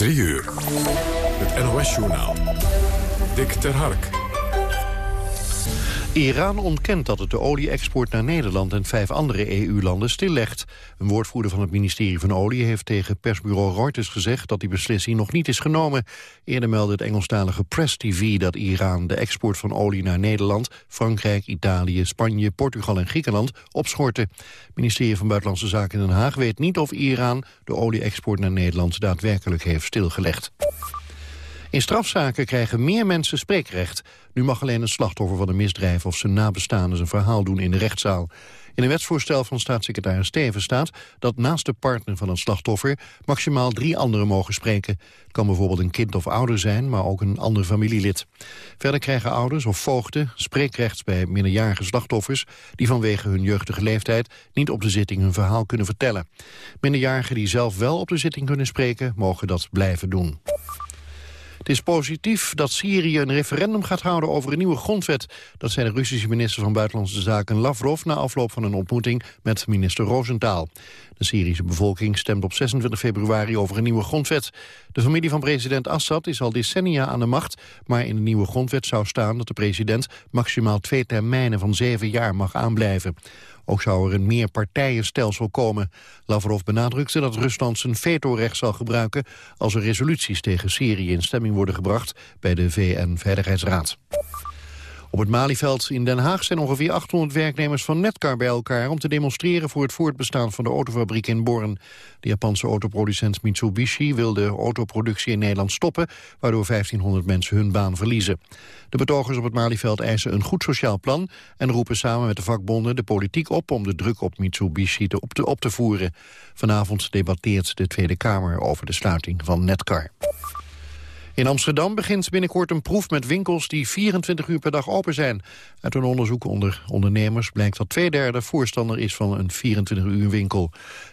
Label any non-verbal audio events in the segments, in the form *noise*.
3 uur. Het NOS-journaal. Dick ter Hark. Iran ontkent dat het de olie-export naar Nederland en vijf andere EU-landen stillegt. Een woordvoerder van het ministerie van Olie heeft tegen persbureau Reuters gezegd dat die beslissing nog niet is genomen. Eerder meldde het Engelstalige Press TV dat Iran de export van olie naar Nederland, Frankrijk, Italië, Spanje, Portugal en Griekenland opschortte. Het ministerie van Buitenlandse Zaken in Den Haag weet niet of Iran de olie-export naar Nederland daadwerkelijk heeft stilgelegd. In strafzaken krijgen meer mensen spreekrecht. Nu mag alleen een slachtoffer van een misdrijf of zijn nabestaanden zijn verhaal doen in de rechtszaal. In een wetsvoorstel van staatssecretaris Steven staat dat naast de partner van het slachtoffer maximaal drie anderen mogen spreken. Kan bijvoorbeeld een kind of ouder zijn, maar ook een ander familielid. Verder krijgen ouders of voogden spreekrecht bij minderjarige slachtoffers die vanwege hun jeugdige leeftijd niet op de zitting hun verhaal kunnen vertellen. Minderjarigen die zelf wel op de zitting kunnen spreken, mogen dat blijven doen. Het is positief dat Syrië een referendum gaat houden over een nieuwe grondwet. Dat zei de Russische minister van Buitenlandse Zaken Lavrov... na afloop van een ontmoeting met minister Rosenthal. De Syrische bevolking stemt op 26 februari over een nieuwe grondwet. De familie van president Assad is al decennia aan de macht... maar in de nieuwe grondwet zou staan dat de president... maximaal twee termijnen van zeven jaar mag aanblijven. Ook zou er een meerpartijenstelsel komen. Lavrov benadrukte dat Rusland zijn vetorecht zal gebruiken... als er resoluties tegen Syrië in stemming worden gebracht bij de VN-veiligheidsraad. Op het Malieveld in Den Haag zijn ongeveer 800 werknemers van Netcar bij elkaar... om te demonstreren voor het voortbestaan van de autofabriek in Born. De Japanse autoproducent Mitsubishi wil de autoproductie in Nederland stoppen... waardoor 1500 mensen hun baan verliezen. De betogers op het Malieveld eisen een goed sociaal plan... en roepen samen met de vakbonden de politiek op... om de druk op Mitsubishi te op, te, op te voeren. Vanavond debatteert de Tweede Kamer over de sluiting van Netcar. In Amsterdam begint binnenkort een proef met winkels die 24 uur per dag open zijn. Uit een onderzoek onder ondernemers blijkt dat twee derde voorstander is van een 24 uur winkel.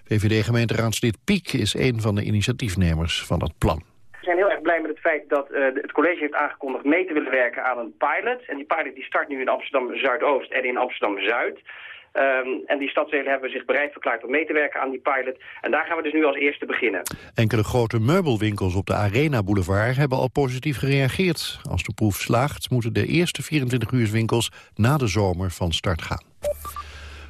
VVD-gemeenteraadslid Piek is een van de initiatiefnemers van dat plan. We zijn heel erg blij met het feit dat uh, het college heeft aangekondigd mee te willen werken aan een pilot. En die pilot die start nu in Amsterdam-Zuidoost en in Amsterdam-Zuid. Um, en die stadsdelen hebben zich bereid verklaard om mee te werken aan die pilot. En daar gaan we dus nu als eerste beginnen. Enkele grote meubelwinkels op de Arena Boulevard hebben al positief gereageerd. Als de proef slaagt, moeten de eerste 24 uur winkels na de zomer van start gaan.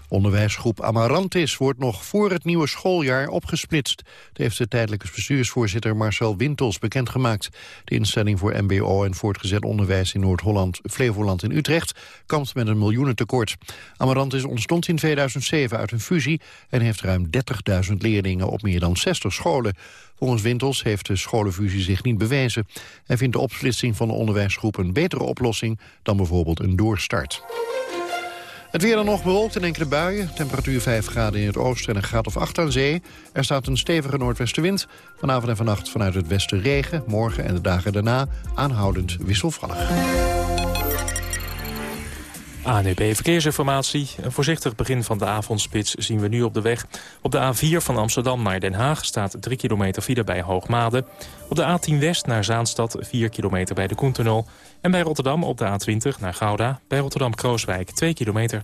Onderwijsgroep Amarantis wordt nog voor het nieuwe schooljaar opgesplitst. Dat heeft de tijdelijke bestuursvoorzitter Marcel Wintels bekendgemaakt. De instelling voor mbo en voortgezet onderwijs in Noord-Holland, Flevoland en Utrecht kampt met een miljoenentekort. Amarantis ontstond in 2007 uit een fusie en heeft ruim 30.000 leerlingen op meer dan 60 scholen. Volgens Wintels heeft de scholenfusie zich niet bewezen. Hij vindt de opsplitsing van de onderwijsgroep een betere oplossing dan bijvoorbeeld een doorstart. Het weer dan nog bewolkt in enkele buien. Temperatuur 5 graden in het oosten en een graad of 8 aan zee. Er staat een stevige noordwestenwind. Vanavond en vannacht vanuit het westen regen. Morgen en de dagen daarna aanhoudend wisselvallig. ANEB Verkeersinformatie. Een voorzichtig begin van de avondspits zien we nu op de weg. Op de A4 van Amsterdam naar Den Haag staat 3 kilometer file bij Hoogmade. Op de A10 West naar Zaanstad 4 kilometer bij de Koentunnel. En bij Rotterdam op de A20 naar Gouda. Bij Rotterdam-Krooswijk 2 kilometer.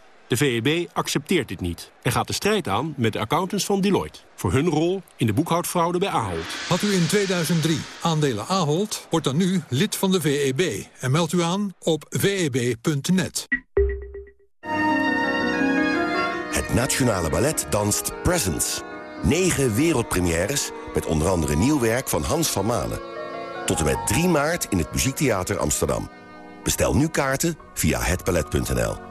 De VEB accepteert dit niet en gaat de strijd aan met de accountants van Deloitte... voor hun rol in de boekhoudfraude bij Ahold. Had u in 2003 aandelen Ahold, wordt dan nu lid van de VEB... en meldt u aan op veb.net. Het Nationale Ballet danst Presents. Negen wereldpremières met onder andere nieuw werk van Hans van Manen. Tot en met 3 maart in het Muziektheater Amsterdam. Bestel nu kaarten via hetballet.nl.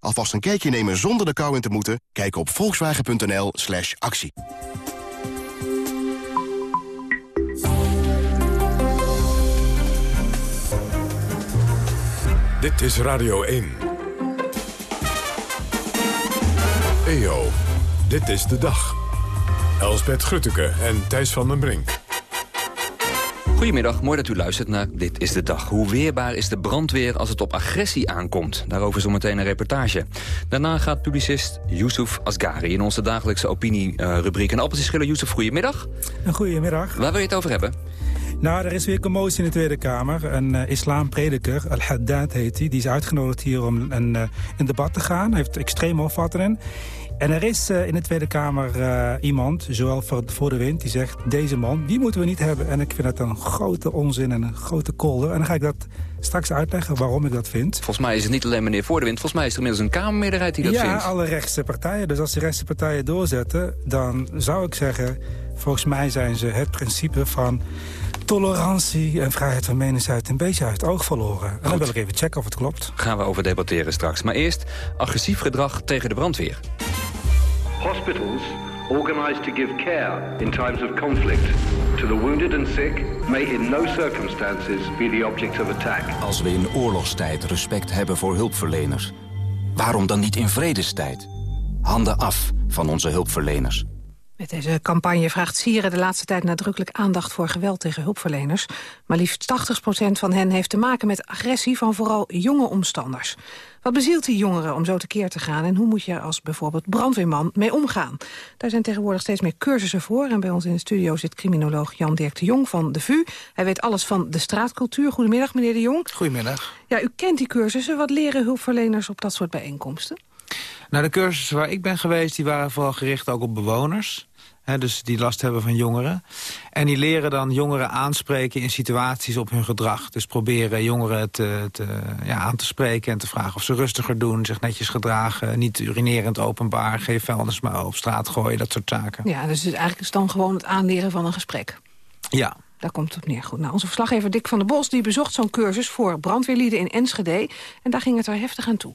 Alvast een kijkje nemen zonder de kou in te moeten? Kijk op volkswagen.nl slash actie. Dit is Radio 1. EO, dit is de dag. Elsbet Grutteke en Thijs van den Brink. Goedemiddag, mooi dat u luistert naar Dit is de Dag. Hoe weerbaar is de brandweer als het op agressie aankomt? Daarover zometeen een reportage. Daarna gaat publicist Yusuf Asgari in onze dagelijkse opinierubriek. En appeltjes schillen. Yusuf, goedemiddag. Een goedemiddag. Waar wil je het over hebben? Nou, er is weer commotie in de Tweede Kamer. Een uh, islamprediker, Al-Haddad heet hij, die is uitgenodigd hier om een, uh, een debat te gaan. Hij heeft extreme opvattingen. En er is uh, in de Tweede Kamer iemand, zowel voor, voor, de wind, die zegt... deze man, die moeten we niet hebben. En ik vind dat een grote onzin en een grote kolder. En dan ga ik dat straks uitleggen waarom ik dat vind. Volgens mij is het niet alleen meneer Voor de Wind. Volgens mij is er inmiddels een Kamermeerderheid die dat ja, vindt. Ja, alle rechtse partijen. Dus als die rechtse partijen doorzetten... dan zou ik zeggen, volgens mij zijn ze het principe van tolerantie en vrijheid van meningsuiting een beetje uit het oog verloren. En dan wil ik even checken of het klopt. Gaan we over debatteren straks. Maar eerst agressief gedrag tegen de brandweer. Hospitals organized to give care in times of conflict to the wounded and sick may in no circumstances be the object of attack. Als we in oorlogstijd respect hebben voor hulpverleners, waarom dan niet in vredestijd? Handen af van onze hulpverleners. Met deze campagne vraagt Sieren de laatste tijd nadrukkelijk aandacht voor geweld tegen hulpverleners. Maar liefst 80% van hen heeft te maken met agressie van vooral jonge omstanders. Wat bezielt die jongeren om zo tekeer te gaan en hoe moet je er als bijvoorbeeld brandweerman mee omgaan? Daar zijn tegenwoordig steeds meer cursussen voor en bij ons in de studio zit criminoloog Jan-Dirk de Jong van de VU. Hij weet alles van de straatcultuur. Goedemiddag meneer de Jong. Goedemiddag. Ja, u kent die cursussen. Wat leren hulpverleners op dat soort bijeenkomsten? Nou, de cursussen waar ik ben geweest, die waren vooral gericht ook op bewoners. He, dus die last hebben van jongeren. En die leren dan jongeren aanspreken in situaties op hun gedrag. Dus proberen jongeren te, te, ja, aan te spreken en te vragen of ze rustiger doen... zich netjes gedragen, niet urinerend openbaar... geen vuilnis maar op straat gooien, dat soort zaken. Ja, dus eigenlijk is dan gewoon het aanleren van een gesprek. Ja. Daar komt het op neer. Goed. Nou, onze verslaggever Dick van der Bos die bezocht zo'n cursus... voor brandweerlieden in Enschede. En daar ging het er heftig aan toe.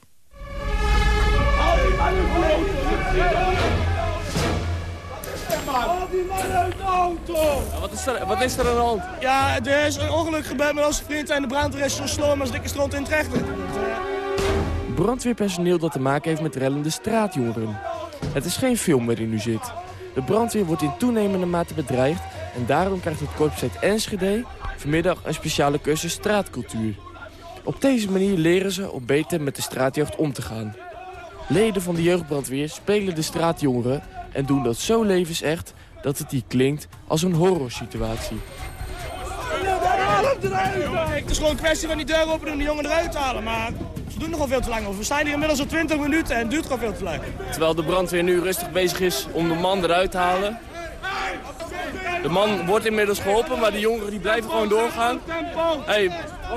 Die man uit de auto! Ja, wat, is er, wat is er aan de hand? Ja, er is een ongeluk gebeurd met onze vriend en de brandweer is zo sloom als dikke stront in het rechter. Brandweerpersoneel dat te maken heeft met rellende straatjongeren. Het is geen film waarin u zit. De brandweer wordt in toenemende mate bedreigd... en daarom krijgt het korps uit Enschede vanmiddag een speciale cursus straatcultuur. Op deze manier leren ze om beter met de straatjeugd om te gaan. Leden van de jeugdbrandweer spelen de straatjongeren en doen dat zo levensecht dat het hier klinkt als een horrorsituatie. Het is gewoon een kwestie van die deur openen en de jongen eruit halen. Maar ze doen nogal veel te lang over. We zijn hier inmiddels al 20 minuten en het duurt gewoon veel te lang. Terwijl de brandweer nu rustig bezig is om de man eruit te halen. De man wordt inmiddels geholpen, maar de jongeren die blijven gewoon doorgaan. Hé, hey,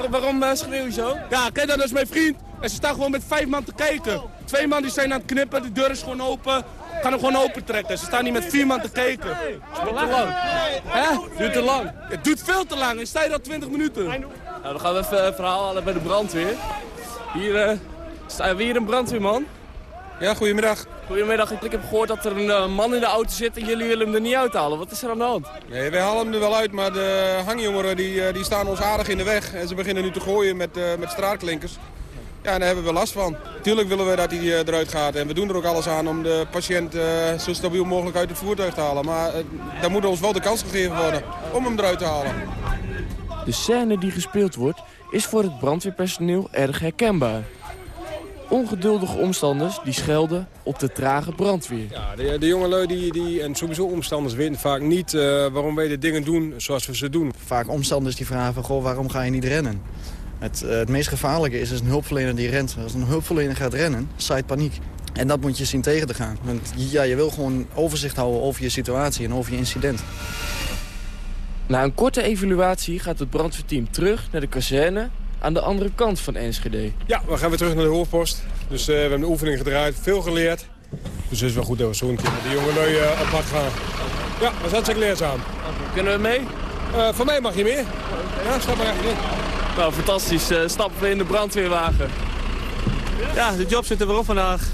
waarom uh, schreeuw je zo? Ja, kijk dat is mijn vriend. En ze staan gewoon met vijf man te kijken. Twee man die zijn aan het knippen, de deur is gewoon open. Kan hem gewoon open trekken. Ze staan niet met vier man te kijken. Het duurt te lang. Hè? Duurt te lang. Het duurt veel te lang. En sta je al 20 minuten. Nou, dan gaan we even een verhaal halen bij de brandweer. Hier uh, staan we hier een brandweerman. Ja, goedemiddag. Goedemiddag. Ik heb gehoord dat er een uh, man in de auto zit en jullie willen hem er niet uithalen. Wat is er aan de hand? Nee, wij halen hem er wel uit, maar de hangjongeren die, uh, die staan ons aardig in de weg. En ze beginnen nu te gooien met, met straatklinkers. Ja, daar hebben we last van. Tuurlijk willen we dat hij eruit gaat. En we doen er ook alles aan om de patiënt uh, zo stabiel mogelijk uit het voertuig te halen. Maar uh, daar moet ons wel de kans gegeven worden om hem eruit te halen. De scène die gespeeld wordt is voor het brandweerpersoneel erg herkenbaar. Ongeduldige omstanders die schelden op de trage brandweer. Ja, de, de jongelui die, die, en sowieso omstanders weten vaak niet uh, waarom wij de dingen doen zoals we ze doen. Vaak omstanders die vragen van, goh, waarom ga je niet rennen? Het, uh, het meest gevaarlijke is, is een hulpverlener die rent. Als een hulpverlener gaat rennen, zaait paniek. En dat moet je zien tegen te gaan. Want ja, je wil gewoon overzicht houden over je situatie en over je incident. Na een korte evaluatie gaat het brandweerteam terug naar de kazerne aan de andere kant van Enschede. Ja, we gaan weer terug naar de hoofdpost. Dus uh, we hebben de oefening gedraaid, veel geleerd. Dus het is wel goed dat we zo een keer met de jongelui uh, op pad gaan. Ja, dat is hartstikke leerzaam. Kunnen we mee? Uh, voor mij mag je mee. Ja, stap maar even in. Nou, fantastisch. Uh, stappen we in de brandweerwagen. Ja, de job zit er weer op vandaag.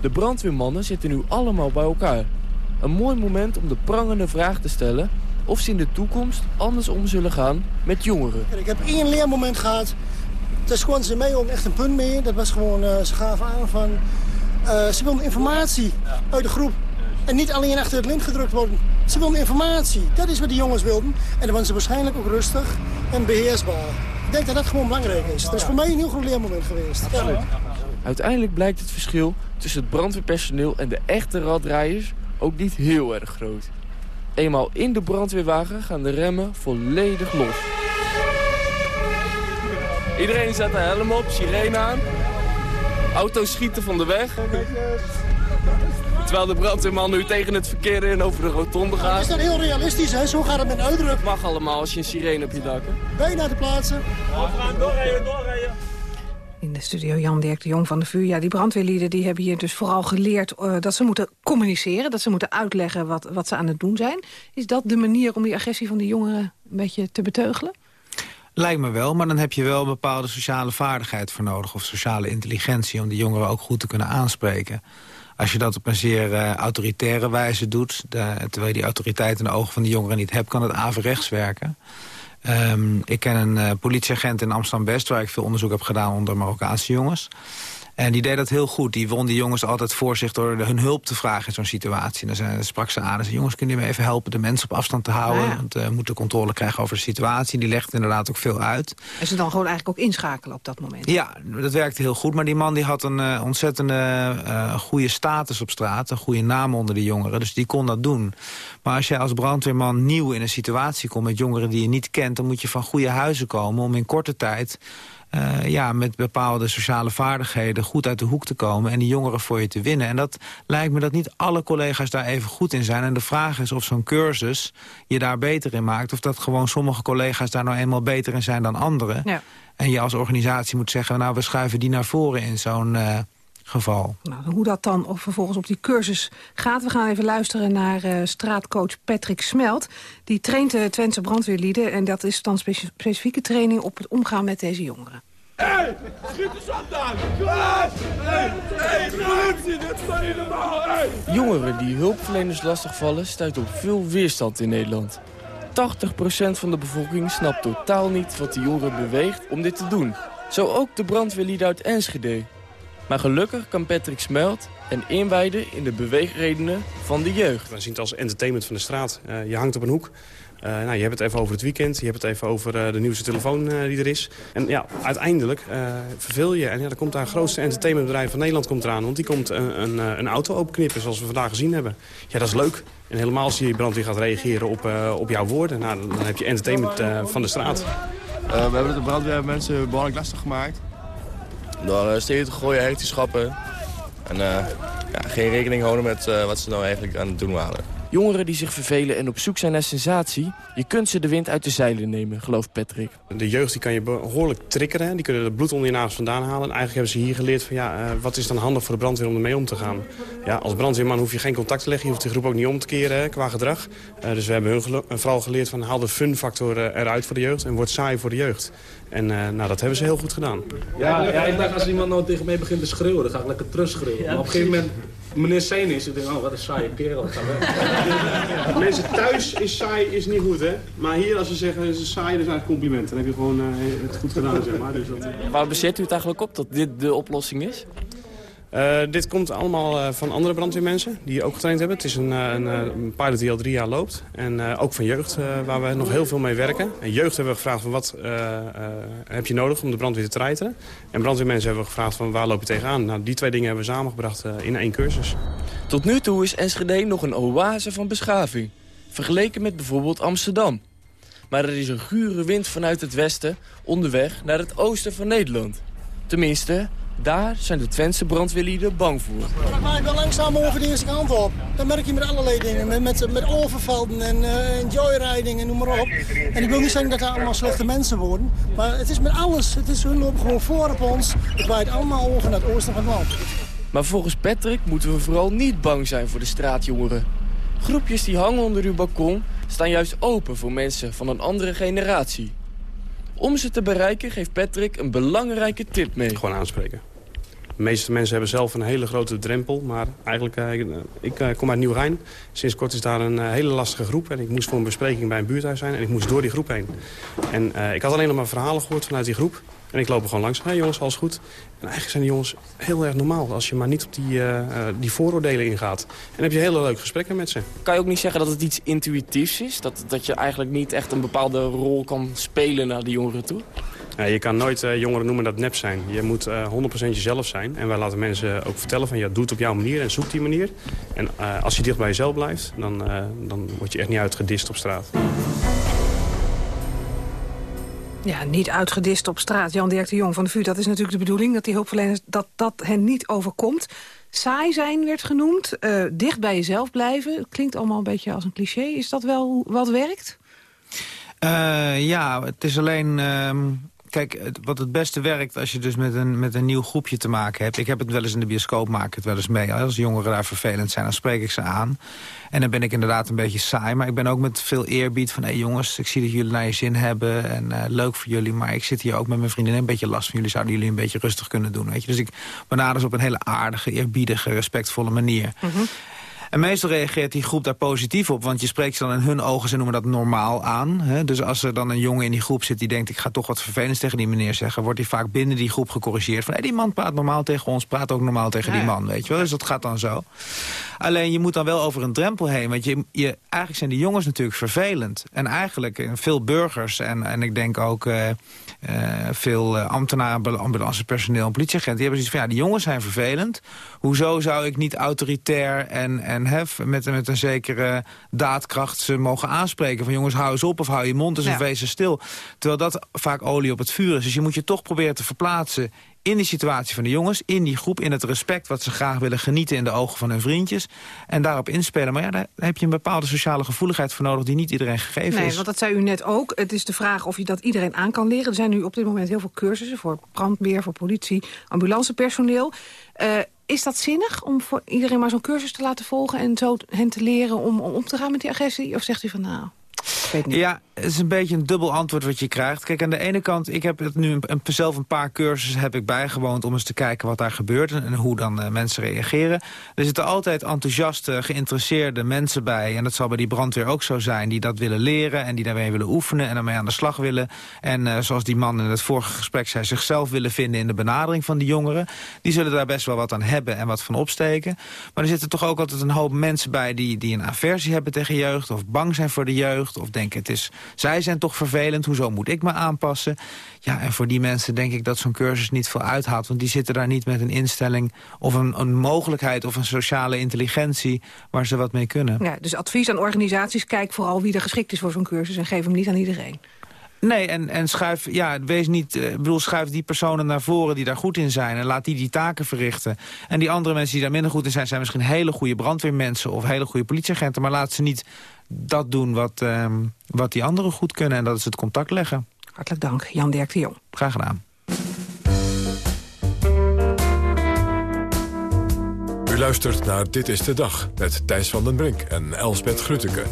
De brandweermannen zitten nu allemaal bij elkaar. Een mooi moment om de prangende vraag te stellen... of ze in de toekomst anders om zullen gaan met jongeren. Ik heb één leermoment gehad is gewoon, ze mee om echt een punt meer. Dat was gewoon, uh, ze gaven aan van... Uh, ze wilden informatie uit de groep. En niet alleen achter het lint gedrukt worden. Ze wilden informatie. Dat is wat die jongens wilden. En dan waren ze waarschijnlijk ook rustig en beheersbaar. Ik denk dat dat gewoon belangrijk is. Dat is voor mij een heel groot leermoment geweest. Absoluut. Uiteindelijk blijkt het verschil tussen het brandweerpersoneel en de echte radrijders ook niet heel erg groot. Eenmaal in de brandweerwagen gaan de remmen volledig los. Iedereen zet de helm op, sirene aan. Auto's schieten van de weg. Terwijl de brandweerman nu tegen het verkeer in over de rotonde gaat. Is dat heel realistisch, hè? Zo gaat het met uitdruk. Mag allemaal als je een sirene op je dak hebt. Ben je naar de plaatsen? gaan doorrijden, doorrijden. In de studio Jan-Dirk de Jong van de VU. Ja, die brandweerlieden die hebben hier dus vooral geleerd uh, dat ze moeten communiceren. Dat ze moeten uitleggen wat, wat ze aan het doen zijn. Is dat de manier om die agressie van die jongeren een beetje te beteugelen? Lijkt me wel, maar dan heb je wel een bepaalde sociale vaardigheid voor nodig... of sociale intelligentie om die jongeren ook goed te kunnen aanspreken. Als je dat op een zeer uh, autoritaire wijze doet... Terwijl je die autoriteit in de ogen van de jongeren niet hebt... kan het averechts werken. Um, ik ken een uh, politieagent in Amsterdam-West... waar ik veel onderzoek heb gedaan onder Marokkaanse jongens. En die deed dat heel goed. Die won die jongens altijd voor zich door hun hulp te vragen in zo'n situatie. En dan sprak ze aan en zei, jongens, kunnen jullie me even helpen de mensen op afstand te houden? Ah, ja. Want we uh, moeten controle krijgen over de situatie. Die legt inderdaad ook veel uit. En ze dan gewoon eigenlijk ook inschakelen op dat moment? Ja, dat werkte heel goed. Maar die man die had een uh, ontzettende uh, goede status op straat. Een goede naam onder de jongeren. Dus die kon dat doen. Maar als je als brandweerman nieuw in een situatie komt met jongeren die je niet kent... dan moet je van goede huizen komen om in korte tijd uh, ja, met bepaalde sociale vaardigheden goed uit de hoek te komen... en die jongeren voor je te winnen. En dat lijkt me dat niet alle collega's daar even goed in zijn. En de vraag is of zo'n cursus je daar beter in maakt... of dat gewoon sommige collega's daar nou eenmaal beter in zijn dan anderen. Ja. En je als organisatie moet zeggen, nou, we schuiven die naar voren in zo'n... Uh, geval. Nou, hoe dat dan of vervolgens op die cursus gaat... we gaan even luisteren naar uh, straatcoach Patrick Smelt. Die traint de Twentse brandweerlieden... en dat is dan speci specifieke training op het omgaan met deze jongeren. Hey, schiet de zand aan! Klaas! Hey, hey, politie, dit is niet normaal! Hey. Jongeren die hulpverleners lastigvallen stuiten op veel weerstand in Nederland. 80% van de bevolking snapt totaal niet wat de jongeren beweegt om dit te doen. Zo ook de brandweerlieden uit Enschede. Maar gelukkig kan Patrick Smelt en inwijden in de beweegredenen van de jeugd. We zien het als entertainment van de straat. Uh, je hangt op een hoek. Uh, nou, je hebt het even over het weekend, je hebt het even over uh, de nieuwste telefoon uh, die er is. En ja, uiteindelijk verveel je. En ja, dan komt daar het grootste entertainmentbedrijf van Nederland komt eraan. Want die komt een, een, een auto openknippen, zoals we vandaag gezien hebben. Ja, dat is leuk. En helemaal als je brandweer gaat reageren op, op jouw woorden. Nou, dan heb je entertainment van de straat. we hebben de brandweer mensen behoorlijk lastig gemaakt. Door uh, steden te gooien, hertjeschappen. En uh, ja, geen rekening houden met uh, wat ze nou eigenlijk aan het doen waren. Jongeren die zich vervelen en op zoek zijn naar sensatie... je kunt ze de wind uit de zeilen nemen, gelooft Patrick. De jeugd die kan je behoorlijk triggeren. Die kunnen het bloed onder je nagels vandaan halen. En eigenlijk hebben ze hier geleerd van ja, uh, wat is dan handig voor de brandweer om ermee om te gaan. Ja, als brandweerman hoef je geen contact te leggen. Je hoeft de groep ook niet om te keren hè, qua gedrag. Uh, dus we hebben hun gelo vooral geleerd van haal de fun-factor eruit voor de jeugd. En word saai voor de jeugd. En uh, nou, dat hebben ze heel goed gedaan. Ja, ja, ik dacht als iemand nou tegen mij begint te schreeuwen, dan ga ik lekker terug schreeuwen. Ja, maar op een gegeven moment, meneer Seen is, ik denk, oh wat een saaie kerel. *laughs* Mensen thuis is saai is niet goed, hè. Maar hier als ze zeggen, het is saai, dat is eigenlijk compliment. Dan heb je gewoon uh, het goed gedaan, zeg maar. Dus dat... Waar bezet u het eigenlijk op dat dit de oplossing is? Uh, dit komt allemaal uh, van andere brandweermensen die ook getraind hebben. Het is een, een, een pilot die al drie jaar loopt. En ook van jeugd, waar we nog heel veel mee werken. En jeugd hebben we gevraagd van wat heb je nodig om de brandweer te treiteren. En brandweermensen hebben we gevraagd van waar loop je tegenaan. Nou, die twee dingen hebben we samengebracht in één cursus. Tot nu toe is Enschede nog een oase van beschaving. Vergeleken met bijvoorbeeld Amsterdam. Maar er is een gure wind vanuit het westen onderweg naar het oosten van Nederland. Tenminste, daar zijn de Twentse brandweerlieden bang voor. Dan ga ik wel langzaam over de eerste kant op. Dan merk je met allerlei dingen. Met, met, met overvalden en, uh, en joyriding en noem maar op. En ik wil niet zeggen dat dat allemaal slechte mensen worden. Maar het is met alles. Het is, hun lopen gewoon voor op ons. Het waait allemaal over naar het oosten van het land. Maar volgens Patrick moeten we vooral niet bang zijn voor de straatjongeren. Groepjes die hangen onder uw balkon staan juist open voor mensen van een andere generatie. Om ze te bereiken geeft Patrick een belangrijke tip mee. Gewoon aanspreken. De meeste mensen hebben zelf een hele grote drempel. Maar eigenlijk, uh, ik uh, kom uit Nieuw-Rijn. Sinds kort is daar een uh, hele lastige groep. En ik moest voor een bespreking bij een buurthuis zijn. En ik moest door die groep heen. En ik had alleen nog maar verhalen gehoord vanuit die groep. En ik loop er gewoon langs. Hé hey, jongens, alles goed? En eigenlijk zijn die jongens heel erg normaal. Als je maar niet op die, die vooroordelen ingaat. En heb je hele leuke gesprekken met ze. Kan je ook niet zeggen dat het iets intuïtiefs is? Dat, dat je eigenlijk niet echt een bepaalde rol kan spelen naar die jongeren toe? Ja, je kan nooit uh, jongeren noemen dat nep zijn. Je moet uh, 100% jezelf zijn. En wij laten mensen ook vertellen van ja, doe het op jouw manier en zoek die manier. En uh, als je dicht bij jezelf blijft, dan, dan word je echt niet uitgedist op straat. Ja, niet uitgedist op straat. Jan-Dirk de Jong van de VU, dat is natuurlijk de bedoeling... dat die hulpverleners dat dat hen niet overkomt. Saai zijn werd genoemd, dicht bij jezelf blijven. Klinkt allemaal een beetje als een cliché. Is dat wel wat werkt? ja, het is alleen... Ehm, kijk, wat het beste werkt als je dus met een, met een nieuw groepje te maken hebt. Ik heb het wel eens in de bioscoop, maak het wel eens mee. Als jongeren daar vervelend zijn, dan spreek ik ze aan. En dan ben ik inderdaad een beetje saai. Maar ik ben ook met veel eerbied van... hé hey jongens, ik zie dat jullie naar je zin hebben. En uh, leuk voor jullie. Maar ik zit hier ook met mijn vriendin een beetje last van jullie. Zouden jullie een beetje rustig kunnen doen, weet je. Dus ik benader ze op een hele aardige, eerbiedige, respectvolle manier. Mm. En meestal reageert die groep daar positief op. Want je spreekt ze dan in hun ogen, ze noemen dat normaal aan. Hè? Dus als er dan een jongen in die groep zit die denkt... ik ga toch wat vervelends tegen die meneer zeggen... wordt hij vaak binnen die groep gecorrigeerd. Van hey, die man praat normaal tegen ons, praat ook normaal tegen die man. Weet je wel? Dus dat gaat dan zo. Alleen je moet dan wel over een drempel heen. Want je, je, eigenlijk zijn die jongens natuurlijk vervelend. En eigenlijk eh, veel burgers en, en ik denk ook uh, uh, veel ambtenaren, ambulancepersoneel en politieagenten... die hebben zoiets van, ja, die jongens zijn vervelend. Hoezo zou ik niet autoritair en, en hef, met, met een zekere daadkracht ze mogen aanspreken? Van jongens, hou eens op of hou je mond eens ja. of wees stil. Terwijl dat vaak olie op het vuur is. Dus je moet je toch proberen te verplaatsen in die situatie van de jongens, in die groep... in het respect wat ze graag willen genieten in de ogen van hun vriendjes... en daarop inspelen. Maar ja, daar heb je een bepaalde sociale gevoeligheid voor nodig... die niet iedereen gegeven nee, is. Nee, want dat zei u net ook. Het is de vraag of je dat iedereen aan kan leren. Er zijn nu op dit moment heel veel cursussen voor brandweer, voor politie, ambulancepersoneel. Uh, is dat zinnig om voor iedereen maar zo'n cursus te laten volgen... en zo hen te leren om, om om te gaan met die agressie? Of zegt u van nou... Ja, het is een beetje een dubbel antwoord wat je krijgt. Kijk, aan de ene kant, ik heb het nu een, zelf een paar cursussen heb ik bijgewoond... om eens te kijken wat daar gebeurt en, hoe dan uh, mensen reageren. Er zitten altijd enthousiaste, geïnteresseerde mensen bij... en dat zal bij die brandweer ook zo zijn... die dat willen leren en die daarmee willen oefenen en daarmee aan de slag willen. En uh, zoals die man in het vorige gesprek zei... zichzelf willen vinden in de benadering van die jongeren. Die zullen daar best wel wat aan hebben en wat van opsteken. Maar er zitten toch ook altijd een hoop mensen bij... die, die een aversie hebben tegen jeugd of bang zijn voor de jeugd... of denken, het is, zij zijn toch vervelend, hoezo moet ik me aanpassen? Ja, en voor die mensen denk ik dat zo'n cursus niet veel uithaalt. Want die zitten daar niet met een instelling of een, een mogelijkheid... of een sociale intelligentie waar ze wat mee kunnen. Ja, dus advies aan organisaties, kijk vooral wie er geschikt is voor zo'n cursus... en geef hem niet aan iedereen. Nee, en, en schuif, ja, wees niet, uh, bedoel, schuif die personen naar voren die daar goed in zijn. En laat die die taken verrichten. En die andere mensen die daar minder goed in zijn... zijn misschien hele goede brandweermensen of hele goede politieagenten. Maar laat ze niet dat doen wat, uh, wat die anderen goed kunnen. En dat is het contact leggen. Hartelijk dank, Jan Dirk de Jong. Graag gedaan. U luistert naar Dit is de Dag met Thijs van den Brink en Elsbeth Grutteke.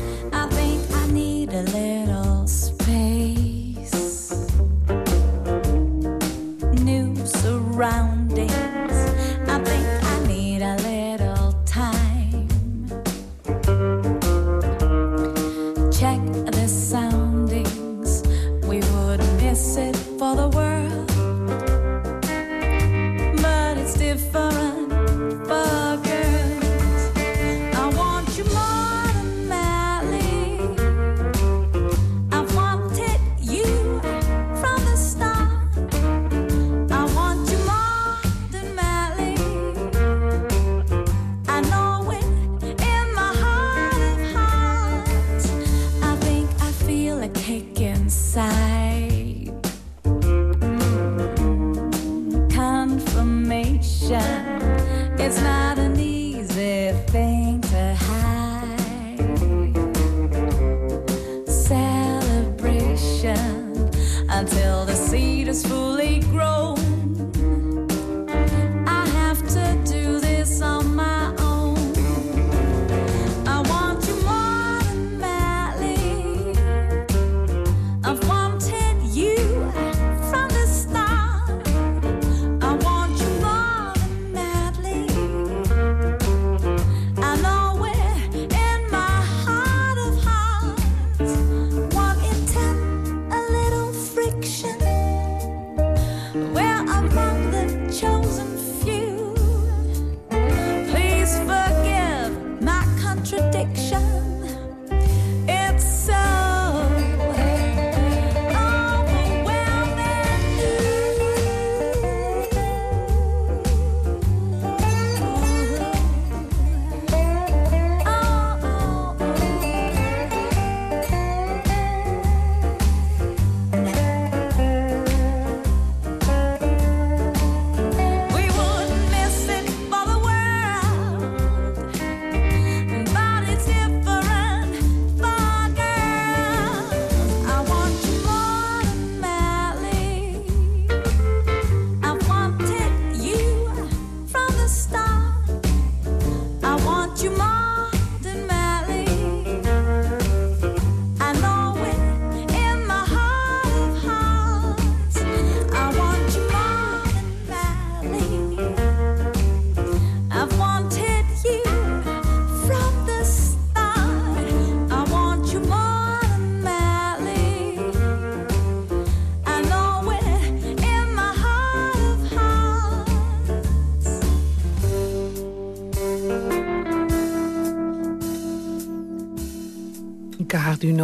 around.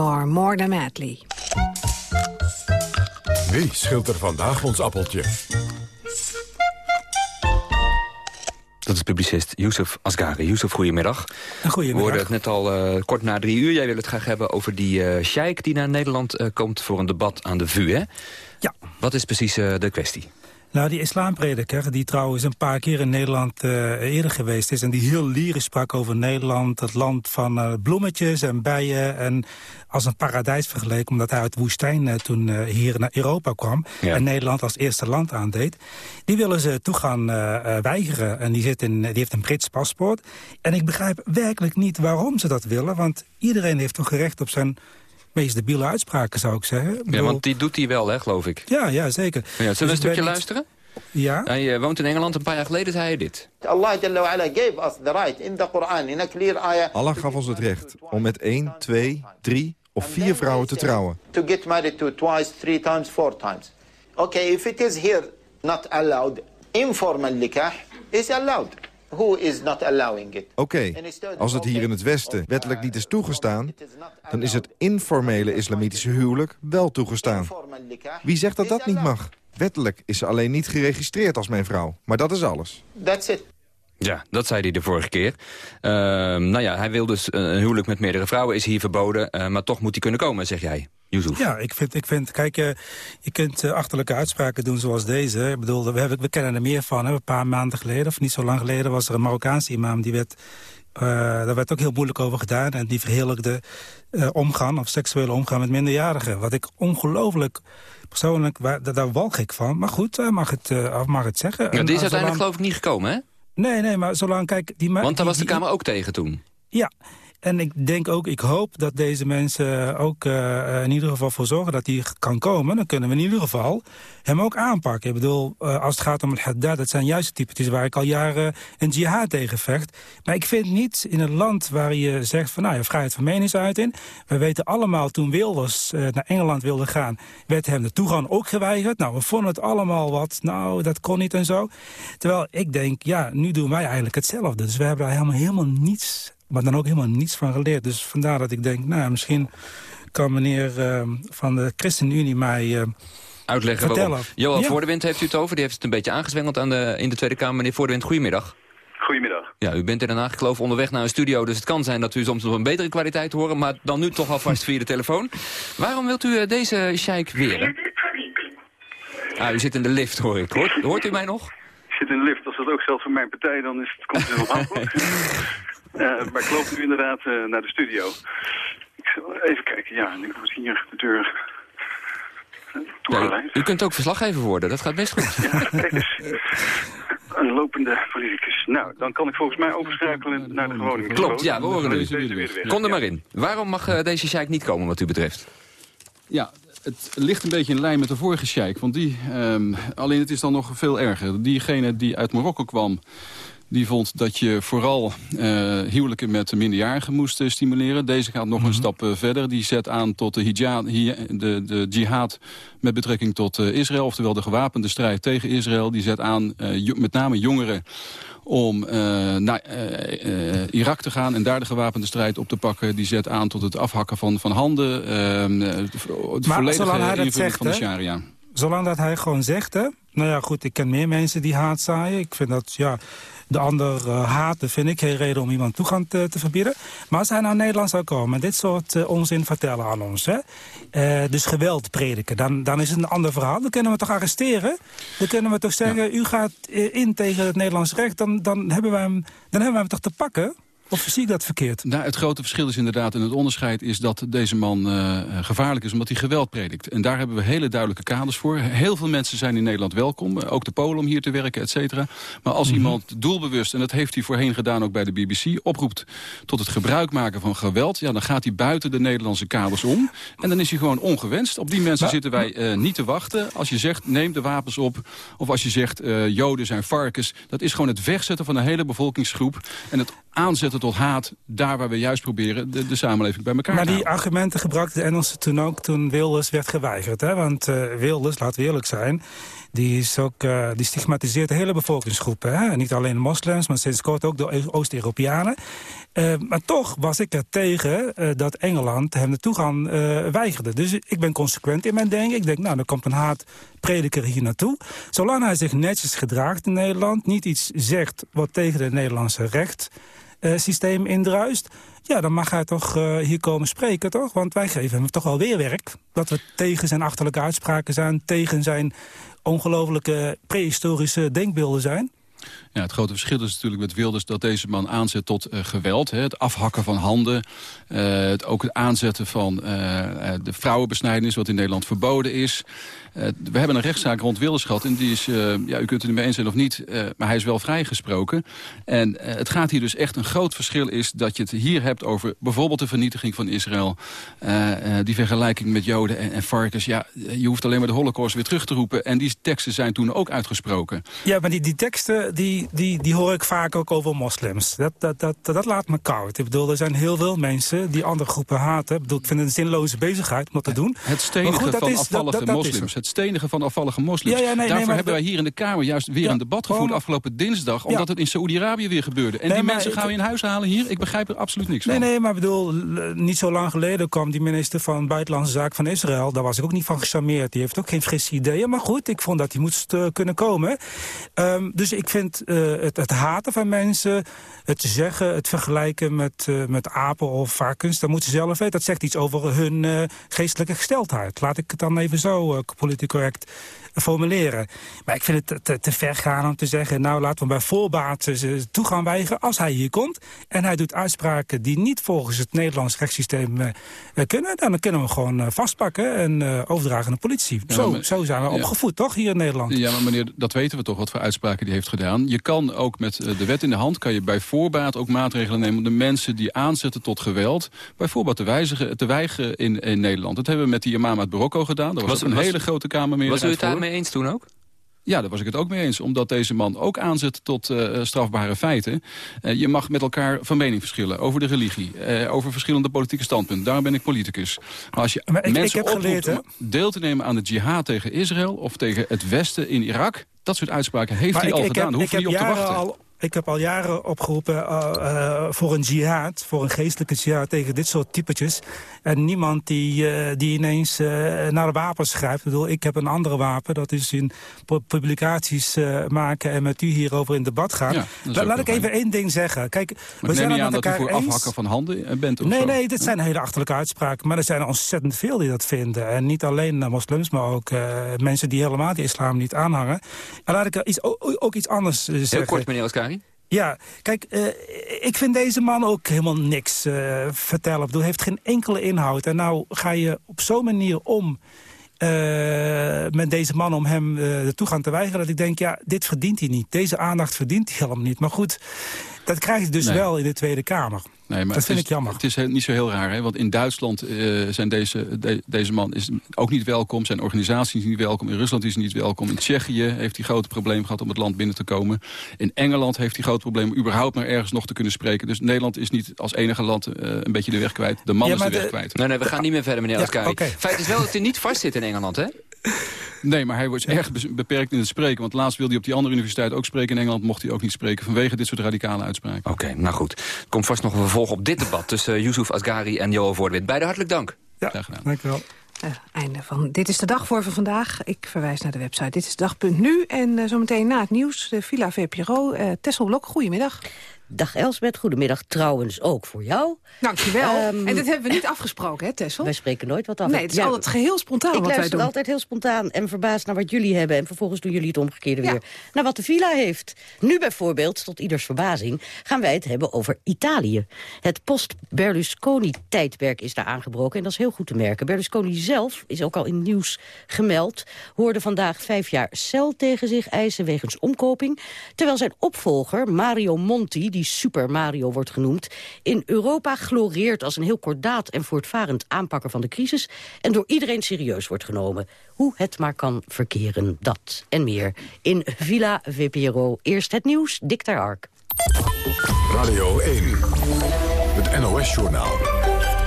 More Than Madly. Wie schilt er vandaag ons appeltje? Dat is publicist Youssef Asgari. Youssef, goedemiddag. Goedemiddag. We hoorden het net al eh, kort na drie uur. Jij wil het graag hebben over die uh, sheik die naar Nederland uh, komt... voor een debat aan de VU, hè? Ja. Wat is precies de kwestie? Nou, die islamprediker, die trouwens een paar keer in Nederland uh, eerder geweest is... en die heel lyrisch sprak over Nederland, het land van uh, bloemetjes en bijen... en als een paradijs vergeleken, omdat hij uit woestijn uh, toen hier naar Europa kwam... Ja. en Nederland als eerste land aandeed. Die willen ze toegaan weigeren en die, zit in, die heeft een Brits paspoort. En ik begrijp werkelijk niet waarom ze dat willen... want iedereen heeft toch gerecht op zijn meest debiele uitspraken, zou ik zeggen. Ik bedoel... Ja, want die doet hij wel, hè, geloof ik. Ja, ja zeker. Ja, zullen we dus een stukje luisteren? Ja. Hij woont in Engeland. Een paar jaar geleden zei hij dit. Allah gave us the right in the Quran, in a clear ayah. Allah gaf ons het recht om met één, twee, drie of vier vrouwen te trouwen. To get married to twice, three times, four times. Okay, if it is here not allowed, informal nikah is allowed. Who is not allowing it? Oké, okay. als het hier in het Westen wettelijk niet is toegestaan... dan is het informele islamitische huwelijk wel toegestaan. Wie zegt dat dat niet mag? Wettelijk is ze alleen niet geregistreerd als mijn vrouw. Maar dat is alles. That's it. Ja, dat zei hij de vorige keer. Uh, nou ja, hij wil dus een huwelijk met meerdere vrouwen, is hier verboden. Uh, maar toch moet hij kunnen komen, zeg jij. Yusuf. Ja, ik vind, ik vind kijk, uh, je kunt achterlijke uitspraken doen zoals deze. Ik bedoel, we, hebben, we kennen er meer van. Hè. Een paar maanden geleden, of niet zo lang geleden, was er een Marokkaanse imam. Die werd, daar werd ook heel moeilijk over gedaan. En die verheerlijkde omgaan, of seksuele omgaan met minderjarigen. Wat ik ongelooflijk persoonlijk, waar, daar walg ik van. Maar goed, hij mag het, mag het zeggen. Ja, die is uiteindelijk geloof ik niet gekomen, hè? Nee, nee, maar zolang, kijk... Die Want daar was de Kamer ook tegen toen. Ja, en ik denk ook, ik hoop dat deze mensen ook uh, in ieder geval voor zorgen dat hij kan komen. Dan kunnen we in ieder geval hem ook aanpakken. Ik bedoel, uh, als het gaat om het haddad, dat zijn juist de typetjes waar ik al jaren een jihad tegen vecht. Maar ik vind niet in een land waar je zegt van, nou ja, vrijheid van meningsuiting. We weten allemaal, toen Wilders naar Engeland wilde gaan, werd hem de toegang ook geweigerd. Nou, we vonden het allemaal wat, nou, dat kon niet en zo. Terwijl ik denk, ja, nu doen wij eigenlijk hetzelfde. Dus we hebben daar helemaal, helemaal niets maar dan ook helemaal niets van geleerd. Dus vandaar dat ik denk, nou, misschien kan meneer uh, van de ChristenUnie mij uh, uitleggen vertellen. waarom. Johan ja. Voordewind heeft u het over, die heeft het een beetje aangezwengeld aan de, in de Tweede Kamer. Meneer Voordewind, goedemiddag. Goedemiddag. Ja, u bent in Den Haag, geloof onderweg naar een studio, dus het kan zijn dat u soms nog een betere kwaliteit horen, maar dan nu toch alvast via de telefoon. Waarom wilt u uh, deze sheik weren? Ah, u zit in de lift, hoor ik. Hoort, hoort u mij nog? Ik zit in de lift. Als dat ook zelfs van mijn partij, dan is het, komt het heel makkelijk. *laughs* Uh, maar ik loop nu inderdaad uh, naar de studio. Ik zal even kijken, ja, nu wordt hier de deur ja, u kunt ook verslaggever worden, dat gaat best goed. Ja, kijk eens. Een lopende politicus. Nou, dan kan ik volgens mij overschakelen naar de gewone Klopt, ja, we horen u. Kom er maar in. Waarom mag uh, deze sheik niet komen wat u betreft? Ja, het ligt een beetje in lijn met de vorige sheik. Want die, um, alleen het is dan nog veel erger. Diegene die uit Marokko kwam, die vond dat je vooral uh, huwelijken met minderjarigen moest uh, stimuleren. Deze gaat nog mm -hmm. een stap uh, verder. Die zet aan tot de, hijab, de, de jihad met betrekking tot Israël. Oftewel de gewapende strijd tegen Israël. Die zet aan met name jongeren om naar Irak te gaan en daar de gewapende strijd op te pakken. Die zet aan tot het afhakken van, van handen. het volledige invulling van de sharia. Zolang dat hij gewoon zegt, hè? Nou ja, goed, ik ken meer mensen die haat zaaien. Ik vind dat, ja, de ander uh, haten vind ik geen reden om iemand toegang te, te, verbieden. Maar als hij naar Nederland zou komen en dit soort uh, onzin vertellen aan ons... Hè, uh, dus geweld prediken, dan, dan is het een ander verhaal. Dan kunnen we toch arresteren? Dan kunnen we toch zeggen, ja. u gaat in tegen het Nederlands recht... Dan, dan, hebben hem, dan hebben we hem toch te pakken? Of zie ik dat verkeerd? Nou, het grote verschil is inderdaad, en het onderscheid is dat deze man uh, gevaarlijk is omdat hij geweld predikt. En daar hebben we hele duidelijke kaders voor. Heel veel mensen zijn in Nederland welkom, ook de Polen om hier te werken, et cetera. Maar als mm -hmm. iemand doelbewust, en dat heeft hij voorheen gedaan ook bij de BBC, oproept tot het gebruik maken van geweld, ja, dan gaat hij buiten de Nederlandse kaders om. En dan is hij gewoon ongewenst. Op die mensen maar, zitten wij uh, niet te wachten. Als je zegt, neem de wapens op, of als je zegt, uh, joden zijn varkens, dat is gewoon het wegzetten van een hele bevolkingsgroep en het aanzetten aanzetten tot haat... daar waar we juist proberen de, de samenleving bij elkaar maar te die houden. argumenten gebruikten de Engelsen toen ook toen Wilders werd geweigerd. Hè? Want uh, Wilders, laten we eerlijk zijn... Die, is ook, uh, die stigmatiseert de hele bevolkingsgroepen. Hè? Niet alleen de moslims, maar sinds kort ook de Oost-Europeanen. Uh, maar toch was ik er tegen uh, dat Engeland hem de toegang weigerde. Dus ik ben consequent in mijn denken. Ik denk, nou, dan komt een haatprediker hier naartoe. Zolang hij zich netjes gedraagt in Nederland... niet iets zegt wat tegen het Nederlandse rechtssysteem indruist... Ja, dan mag hij toch uh, hier komen spreken, toch? Want wij geven hem toch wel weer werk. Dat we tegen zijn achterlijke uitspraken zijn... tegen zijn ongelofelijke prehistorische denkbeelden zijn. Ja, het grote verschil is natuurlijk met Wilders dat deze man aanzet tot uh, geweld. Hè, het afhakken van handen. Uh, het, ook het aanzetten van uh, de vrouwenbesnijdenis, wat in Nederland verboden is. we hebben een rechtszaak rond Wilders gehad. En die is, ja, u kunt het er mee eens zijn of niet, maar hij is wel vrijgesproken. En het gaat hier dus echt een groot verschil is dat je het hier hebt over bijvoorbeeld de vernietiging van Israël. die vergelijking met Joden en, en varkens. Ja, je hoeft alleen maar de holocaust weer terug te roepen. En die teksten zijn toen ook uitgesproken. Ja, maar die, die teksten die, die, die hoor ik vaak ook over moslims. Dat, dat, dat, dat laat me koud. Ik bedoel, er zijn heel veel mensen die andere groepen haten. Ik, bedoel, ik vind het een zinloze bezigheid om dat te doen. Het stenigen goed, van is, afvallige dat, dat, moslims. Het stenigen van afvallige moslims. Ja, ja, nee, Daarvoor nee, hebben wij hier in de Kamer juist weer ja, een debat gevoerd afgelopen dinsdag. Omdat het in Saoedi-Arabië weer gebeurde. En Nee, die maar mensen gaan we in huis halen hier. Ik begrijp er absoluut niks Nee, van. nee, maar ik bedoel, niet zo lang geleden kwam die minister van Buitenlandse Zaken van Israël. Daar was ik ook niet van gecharmeerd. Die heeft ook geen frisse ideeën. Maar goed, ik vond dat die moest eh, kunnen komen. Ehm, dus ik vind eh, het, het haten van mensen, het zeggen, het vergelijken met, eh, met apen of varkens, dat moeten ze zelf weten. Dat zegt iets over hun eh, geestelijke gesteldheid. Laat ik het dan even zo politiek correct formuleren. Maar ik vind het te, te, te ver gaan om te zeggen... nou, laten we bij voorbaat ze toegang weigeren als hij hier komt... en hij doet uitspraken die niet volgens het Nederlands rechtssysteem eh, eh, kunnen... dan kunnen we hem gewoon eh, vastpakken en eh, overdragen aan de politie. Ja, zo, maar- zo zijn we ja. opgevoed, toch, hier in Nederland? Ja, maar meneer, dat weten we toch, wat voor uitspraken die heeft gedaan. Je kan ook met eh, de wet in de hand, kan je bij voorbaat ook maatregelen nemen... om de mensen die aanzetten tot geweld, bijvoorbeeld te, wijzigen, te weigeren in, in Nederland. Dat hebben we met die imam uit Marokko gedaan. Daar was, Was- ook een was- hele grote kamermeerderheid Was u het voor. Daarmee eens toen ook? Ja, daar was ik het ook mee eens. Omdat deze man ook aanzet tot eh, strafbare feiten. Eh, je mag met elkaar van mening verschillen over de religie. eh, over verschillende politieke standpunten. Daarom ben ik politicus. Maar als je Maar ik- ik mensen heb oproept geleerd, om deel te nemen aan de jihad tegen Israël... of tegen het Westen in Irak... dat soort uitspraken heeft Maar hij ik- al ik gedaan. heb- Daar hoef je ik niet op te wachten. Al, ik heb al jaren opgeroepen uh, uh, voor een jihad, voor een geestelijke jihad tegen dit soort typetjes. En niemand die, uh, die ineens naar de wapens grijpt. Ik bedoel, ik heb een andere wapen, dat is in pu- publicaties maken en met u hierover in debat gaan. Ja, La- laat ik even één ding zeggen. Kijk, Maar we zijn het met dat u elkaar voor eens. afhakken van handen eh, bent of Nee, zo. nee, dit zijn hele achterlijke uitspraken. Maar er zijn er ontzettend veel die dat vinden. En niet alleen moslims, maar ook mensen die helemaal de islam niet aanhangen. En laat ik er iets, ook, ook iets anders zeggen. Heel kort, meneer. Ja, kijk, uh, ik vind deze man ook helemaal niks uh, vertellen. Ik heeft geen enkele inhoud. En nou ga je op zo'n manier om uh, met deze man om hem de toegang te weigeren... dat ik denk, ja, dit verdient hij niet. Deze aandacht verdient hij helemaal niet. Maar goed, dat krijgt hij dus Nee. wel in de Tweede Kamer. Nee, maar dat vind is, ik jammer. Het is heel- niet zo heel raar, hè? want in Duitsland uh, zijn deze, de, deze man is ook niet welkom. Zijn organisatie is niet welkom. In Rusland is hij niet welkom. In Tsjechië heeft hij grote problemen gehad om het land binnen te komen. In Engeland heeft hij grote problemen om überhaupt maar ergens nog te kunnen spreken. Dus Nederland is niet als enige land uh, een beetje de weg kwijt. De man Ja, is de weg kwijt. Nee, nee, we gaan niet meer verder, meneer Ja. Feit is wel dat hij niet vastzit in Engeland, hè? Nee, maar hij wordt erg be- beperkt in het spreken. Want laatst wilde hij op die andere universiteit ook spreken. In Engeland mocht hij ook niet spreken vanwege dit soort radicale uitspraken. Oké, nou goed. Er komt vast nog een vervolg op dit debat tussen uh, Yusuf Asgari en Johan Voordewind. Beide hartelijk dank. Ja, Graag gedaan. dank u wel. Uh, einde van Dit is de Dag voor vandaag. Ik verwijs naar de website Dit is de dag.nu. En uh, zometeen na het nieuws, de Villa VPRO. Uh, Tessel Blok, goedemiddag. Dag Elsbeth, goedemiddag trouwens ook voor jou. Dankjewel. Um, en dat hebben we niet afgesproken, hè Tessel? Wij spreken nooit wat af. Nee, het is ja, altijd geheel spontaan ik wat wij luister doen. altijd heel spontaan en verbaasd naar wat jullie hebben... en vervolgens doen jullie het omgekeerde ja. weer naar wat de villa heeft. Nu bijvoorbeeld, tot ieders verbazing, gaan wij het hebben over Italië. Het post-Berlusconi-tijdperk is daar aangebroken en dat is heel goed te merken. Berlusconi zelf is ook al in nieuws gemeld... hoorde vandaag vijf jaar cel tegen zich eisen wegens omkoping... terwijl zijn opvolger, Mario Monti... die Super Mario wordt genoemd, in Europa gloreert als een heel kordaat en voortvarend aanpakker van de crisis en door iedereen serieus wordt genomen. Hoe het maar kan verkeren, dat en meer. In Villa VPRO. Eerst het nieuws, Dick ter Ark. Radio 1, het NOS-journaal.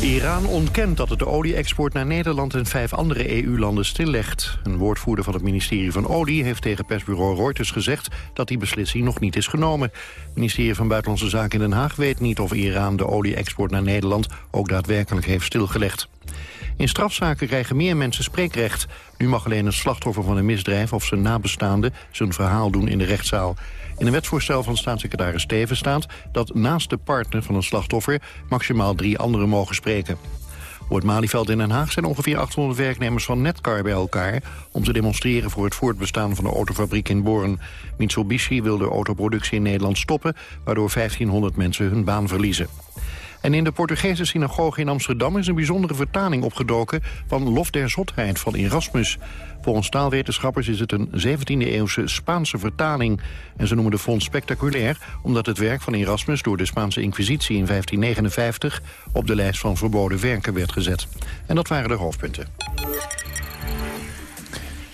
Iran ontkent dat het de olie-export naar Nederland en vijf andere EU-landen stillegt. Een woordvoerder van het ministerie van Olie heeft tegen persbureau Reuters gezegd dat die beslissing nog niet is genomen. Het ministerie van Buitenlandse Zaken in Den Haag weet niet of Iran de olie-export naar Nederland ook daadwerkelijk heeft stilgelegd. In strafzaken krijgen meer mensen spreekrecht. Nu mag alleen een slachtoffer van een misdrijf of zijn nabestaande zijn verhaal doen in de rechtszaal. In een wetsvoorstel van staatssecretaris Steven staat dat naast de partner van een slachtoffer maximaal drie anderen mogen spreken. Op het Malieveld in Den Haag zijn ongeveer 800 werknemers van Netcar bij elkaar... om te demonstreren voor het voortbestaan van de autofabriek in Born. Mitsubishi wil de autoproductie in Nederland stoppen... waardoor 1500 mensen hun baan verliezen. En in de Portugese synagoge in Amsterdam is een bijzondere vertaling opgedoken van Lof der Zotheid van Erasmus. Volgens taalwetenschappers is het een 17e-eeuwse Spaanse vertaling. En ze noemen de fonds spectaculair omdat het werk van Erasmus door de Spaanse Inquisitie in 1559 op de lijst van verboden werken werd gezet. En dat waren de hoofdpunten.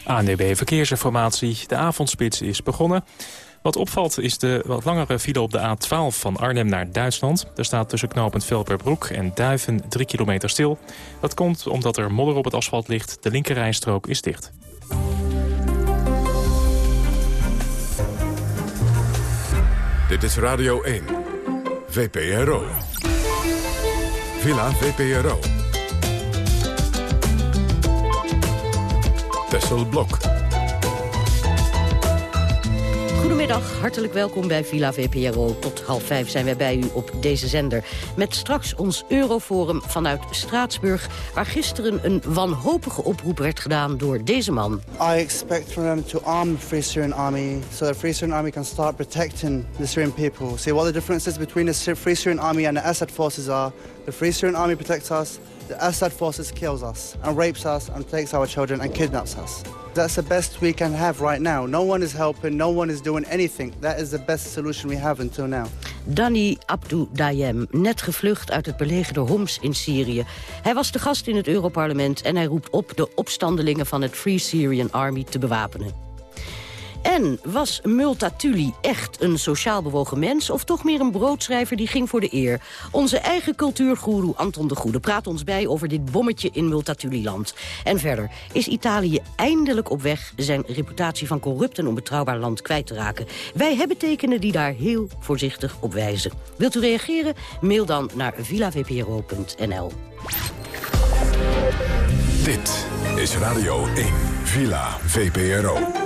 ANDB Verkeersinformatie. De avondspits is begonnen. Wat opvalt is de wat langere file op de A12 van Arnhem naar Duitsland. Er staat tussen knooppunt Velperbroek en Duiven 3 kilometer stil. Dat komt omdat er modder op het asfalt ligt. De linkerrijstrook is dicht. Dit is Radio 1, VPRO. Villa VPRO. Tessel Blok. Goedemiddag, hartelijk welkom bij Villa VPRO. Tot half vijf zijn wij bij u op deze zender. Met straks ons Euroforum vanuit Straatsburg... waar gisteren een wanhopige oproep werd gedaan door deze man. I expect from them to arm the Free Syrian Army... so the Free Syrian Army can start protecting the Syrian people. See what the differences between the Free Syrian Army and the Assad forces are. The Free Syrian Army protects us... The Assad forces kills us and rapes us and takes our children and kidnaps us. That's the best we can have right now. No one is helping, no one is doing anything. That is the best solution we have until now. Danny Abdou Dayem, net gevlucht uit het belegerde Homs in Syrië. Hij was de gast in het Europarlement en hij roept op de opstandelingen van het Free Syrian Army te bewapenen. En was Multatuli echt een sociaal bewogen mens... of toch meer een broodschrijver die ging voor de eer? Onze eigen cultuurgoeroe Anton de Goede praat ons bij... over dit bommetje in Multatuli-land. En verder, is Italië eindelijk op weg... zijn reputatie van corrupt en onbetrouwbaar land kwijt te raken? Wij hebben tekenen die daar heel voorzichtig op wijzen. Wilt u reageren? Mail dan naar villavpro.nl. Dit is Radio 1, Villa VPRO.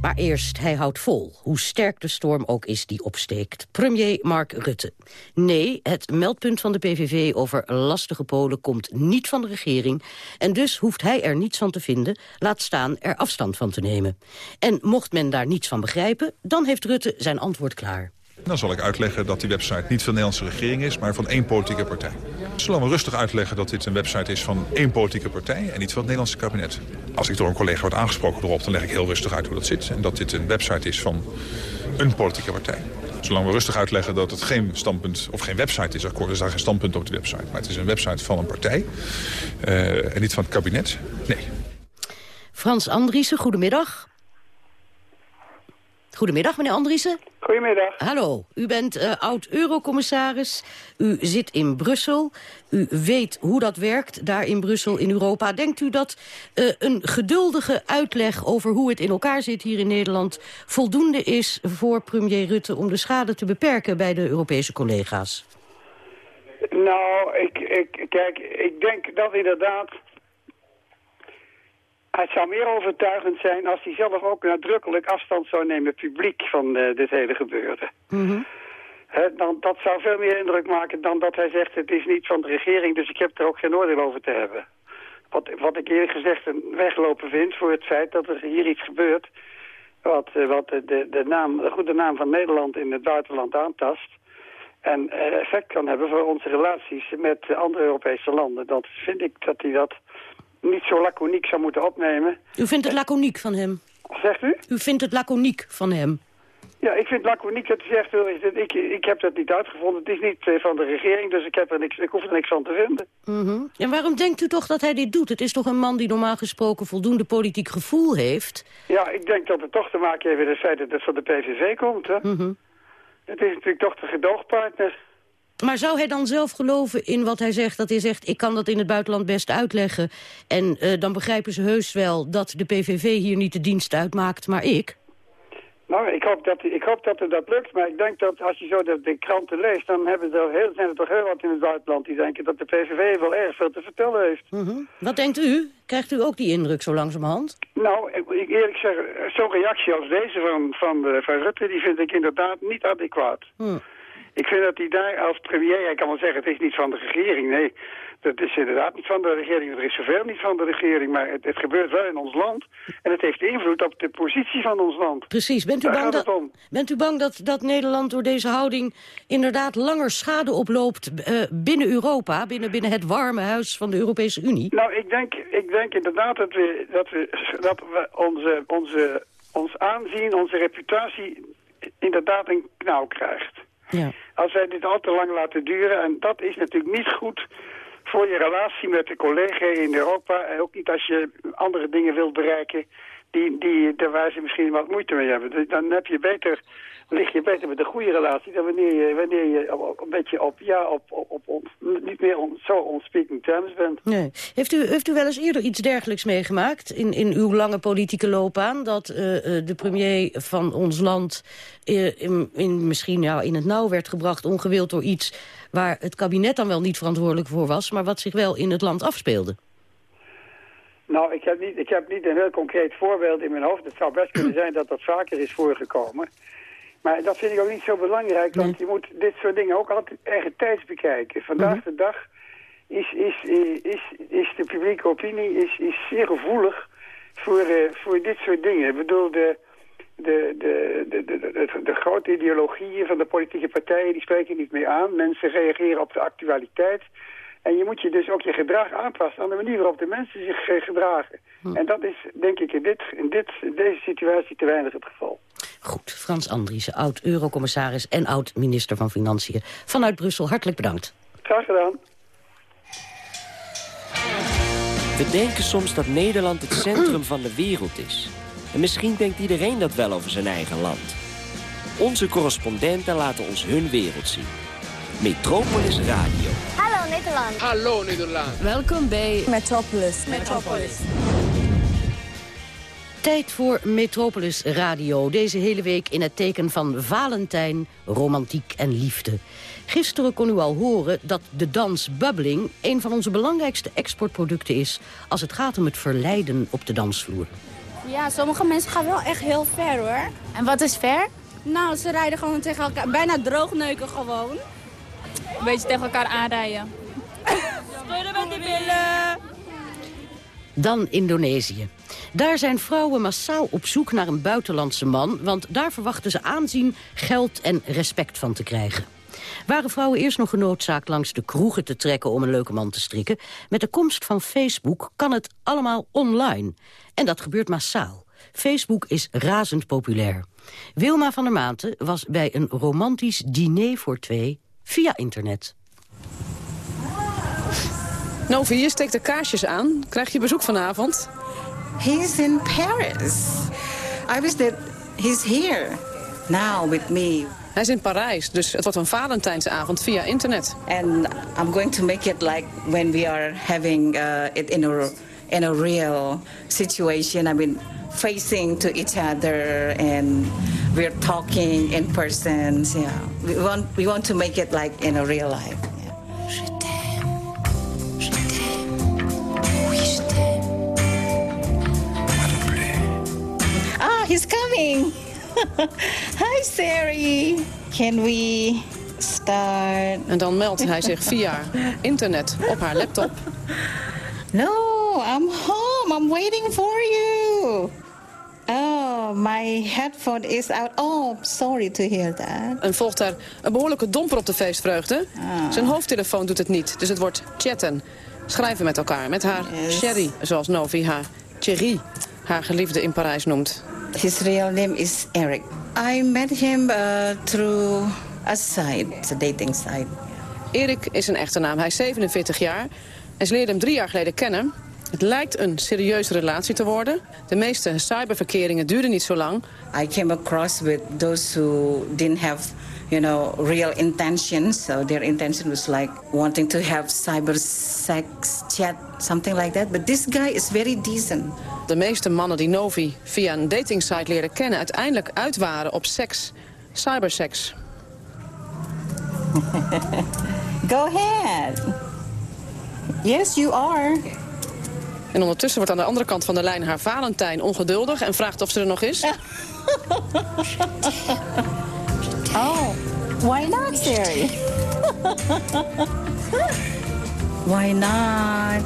Maar eerst, hij houdt vol, hoe sterk de storm ook is die opsteekt. Premier Mark Rutte. Nee, het meldpunt van de PVV over lastige Polen komt niet van de regering... en dus hoeft hij er niets van te vinden, laat staan er afstand van te nemen. En mocht men daar niets van begrijpen, dan heeft Rutte zijn antwoord klaar. Dan zal ik uitleggen dat die website niet van de Nederlandse regering is... maar van één politieke partij. Zullen we rustig uitleggen dat dit een website is van één politieke partij... en niet van het Nederlandse kabinet. Als ik door een collega word aangesproken erop... dan leg ik heel rustig uit hoe dat zit. En dat dit een website is van een politieke partij. Zolang we rustig uitleggen dat het geen standpunt of geen website is... akkoord, is daar geen standpunt op de website. Maar het is een website van een partij uh, en niet van het kabinet. Nee. Frans Andriessen, goedemiddag. Goedemiddag, meneer Andriessen. Goedemiddag. Hallo, u bent uh, oud-eurocommissaris. U zit in Brussel. U weet hoe dat werkt daar in Brussel, in Europa. Denkt u dat uh, een geduldige uitleg over hoe het in elkaar zit hier in Nederland... voldoende is voor premier Rutte om de schade te beperken bij de Europese collega's? Nou, ik, ik, kijk, ik denk dat inderdaad het zou meer overtuigend zijn als hij zelf ook nadrukkelijk afstand zou nemen publiek van uh, dit hele gebeuren. Mm dan, dat zou veel meer indruk maken dan dat hij zegt het is niet van de regering, dus ik heb er ook geen oordeel over te hebben. Wat, wat ik eerlijk gezegd een weglopen vind voor het feit dat er hier iets gebeurt wat, uh, wat de, de, naam, de goede naam van Nederland in het buitenland aantast. En uh, effect kan hebben voor onze relaties met andere Europese landen. Dat vind ik dat hij dat niet zo laconiek zou moeten opnemen. U vindt het laconiek van hem? Zegt u? U vindt het laconiek van hem? Ja, ik vind laconiek dat hij zegt, is dat ik, ik heb dat niet uitgevonden. Het is niet eh, van de regering, dus ik, heb er niks, ik hoef er niks van te vinden. Mhm. En waarom denkt u toch dat hij dit doet? Het is toch een man die normaal gesproken voldoende politiek gevoel heeft? Ja, ik denk dat het toch te maken heeft met het feit dat het van de PVV komt. Hè? Mhm. Het is natuurlijk toch de gedoogpartner. Maar zou hij dan zelf geloven in wat hij zegt? Dat hij zegt, ik kan dat in het buitenland best uitleggen. En eh, dan begrijpen ze heus wel dat de PVV hier niet de dienst uitmaakt, maar ik. Nou, ik hoop, dat, ik hoop dat het dat lukt, maar ik denk dat als je zo de, de kranten leest... dan hebben er heel, zijn er toch heel wat in het buitenland die denken dat de PVV wel erg veel te vertellen heeft. Mhm. Wat denkt u? Krijgt u ook die indruk zo langzamerhand? Nou, ik, ik eerlijk zeggen, zo'n reactie als deze van, van, de, van Rutte... die vind ik inderdaad niet adequaat. Hm. Ik vind dat hij daar als premier, hij kan wel zeggen het is niet van de regering, nee. Dat is inderdaad niet van de regering, er is zoveel niet van de regering, maar het, het gebeurt wel in ons land. En het heeft invloed op de positie van ons land. Precies. Bent u, Daar bang gaat dat, het om. bent u bang dat, dat Nederland door deze houding inderdaad langer schade oploopt eh, binnen Europa, binnen, binnen het warme huis van de Europese Unie? Nou, ik denk, ik denk inderdaad dat we, dat we, dat we onze, onze, ons aanzien, onze reputatie inderdaad een knauw krijgt. Ja. Als wij dit al te lang laten duren, en dat is natuurlijk niet goed voor je relatie met de collega in Europa. En ook niet als je andere dingen wilt bereiken die, die, daar waar ze misschien wat moeite mee hebben. Dus dan heb je beter, lig je beter met een goede relatie dan wanneer je, wanneer je een beetje op, ja, op, op, op, op- niet meer on, zo on speaking terms bent. Nee. Heeft, u, heeft u wel eens eerder iets dergelijks meegemaakt in, in uw lange politieke loopbaan? Dat eh, eh, de premier van ons land eh, in, in, misschien ja, in het nauw werd gebracht... ongewild door iets waar het kabinet dan wel niet verantwoordelijk voor was... maar wat zich wel in het land afspeelde? Nou, ik heb, niet, ik heb niet een heel concreet voorbeeld in mijn hoofd. Het zou best kunnen zijn dat dat vaker is voorgekomen. Maar dat vind ik ook niet zo belangrijk, want je moet dit soort dingen ook altijd eigen tijds bekijken. Vandaag de dag is, is, is, is, is de publieke opinie is, is zeer gevoelig voor, eh, voor dit soort dingen. Ik bedoel, de, de, de, de, de, de, grote ideologieën van de politieke partijen, die spreken niet meer aan. Mensen reageren op de actualiteit. En je moet je dus ook je gedrag aanpassen aan de manier waarop de mensen zich eh, gedragen. En dat is, denk ik, in, dit, in, dit, in deze situatie te weinig het geval. Goed, Frans Andriessen, oud-eurocommissaris en oud-minister van Financiën. Vanuit Brussel, hartelijk bedankt. Graag gedaan. We denken soms dat Nederland het centrum van de wereld is. En misschien denkt iedereen dat wel over zijn eigen land. Onze correspondenten laten ons hun wereld zien. Metropolis Radio. Hallo Nederland. Hallo Nederland. Welkom bij Metropolis. Metropolis. Tijd voor Metropolis Radio. Deze hele week in het teken van Valentijn, romantiek en liefde. Gisteren kon u al horen dat de dans bubbling... een van onze belangrijkste exportproducten is... als het gaat om het verleiden op de dansvloer. Ja, sommige mensen gaan wel echt heel ver hoor. En wat is ver? Nou, ze rijden gewoon tegen elkaar, bijna droogneuken gewoon. Een beetje tegen elkaar aanrijden. *laughs* Schudden met de billen. Dan Indonesië. Daar zijn vrouwen massaal op zoek naar een buitenlandse man... want daar verwachten ze aanzien, geld en respect van te krijgen. Waren vrouwen eerst nog genoodzaakt langs de kroegen te trekken... om een leuke man te strikken? Met de komst van Facebook kan het allemaal online. En dat gebeurt massaal. Facebook is razend populair. Wilma van der Maarten was bij een romantisch diner voor twee via internet. Novi, je steekt de kaarsjes aan. Krijg je bezoek vanavond? He's in Paris. I wish that he's here now with me. Hij is in Parijs, dus het wordt een Valentijnsavond via internet. And I'm going to make it like when we are having uh, it in a in a real situation. I mean, facing to each other and we're talking in person. Yeah, we want we want to make it like in a real life. He's coming. *laughs* Hi, Sari. Can we start? En dan meldt hij zich via internet op haar laptop. No, I'm home. I'm waiting for you. Oh, my headphone is out. Oh, sorry to hear that. En volgt er een behoorlijke domper op de feestvreugde. Zijn hoofdtelefoon doet het niet, dus het wordt chatten. Schrijven met elkaar, met haar Sherry, zoals Novi haar Thierry, haar geliefde in Parijs noemt. His real name is Eric. I met him uh, through a site, a dating site. Erik is een echte naam. Hij is 47 jaar en ze leerde hem drie jaar geleden kennen. Het lijkt een serieuze relatie te worden. De meeste cyberverkeringen duurden niet zo lang. I came across with those who didn't have, you know, real intentions. So their intention was like wanting to have cyber sex chat, something like that. But this guy is very decent. De meeste mannen die Novi via een datingsite leerden kennen... uiteindelijk uit waren op seks, cyberseks. *laughs* Go ahead. Yes, you are. En ondertussen wordt aan de andere kant van de lijn haar Valentijn ongeduldig... en vraagt of ze er nog is. *laughs* Oh, why not, Sari? *laughs* why not?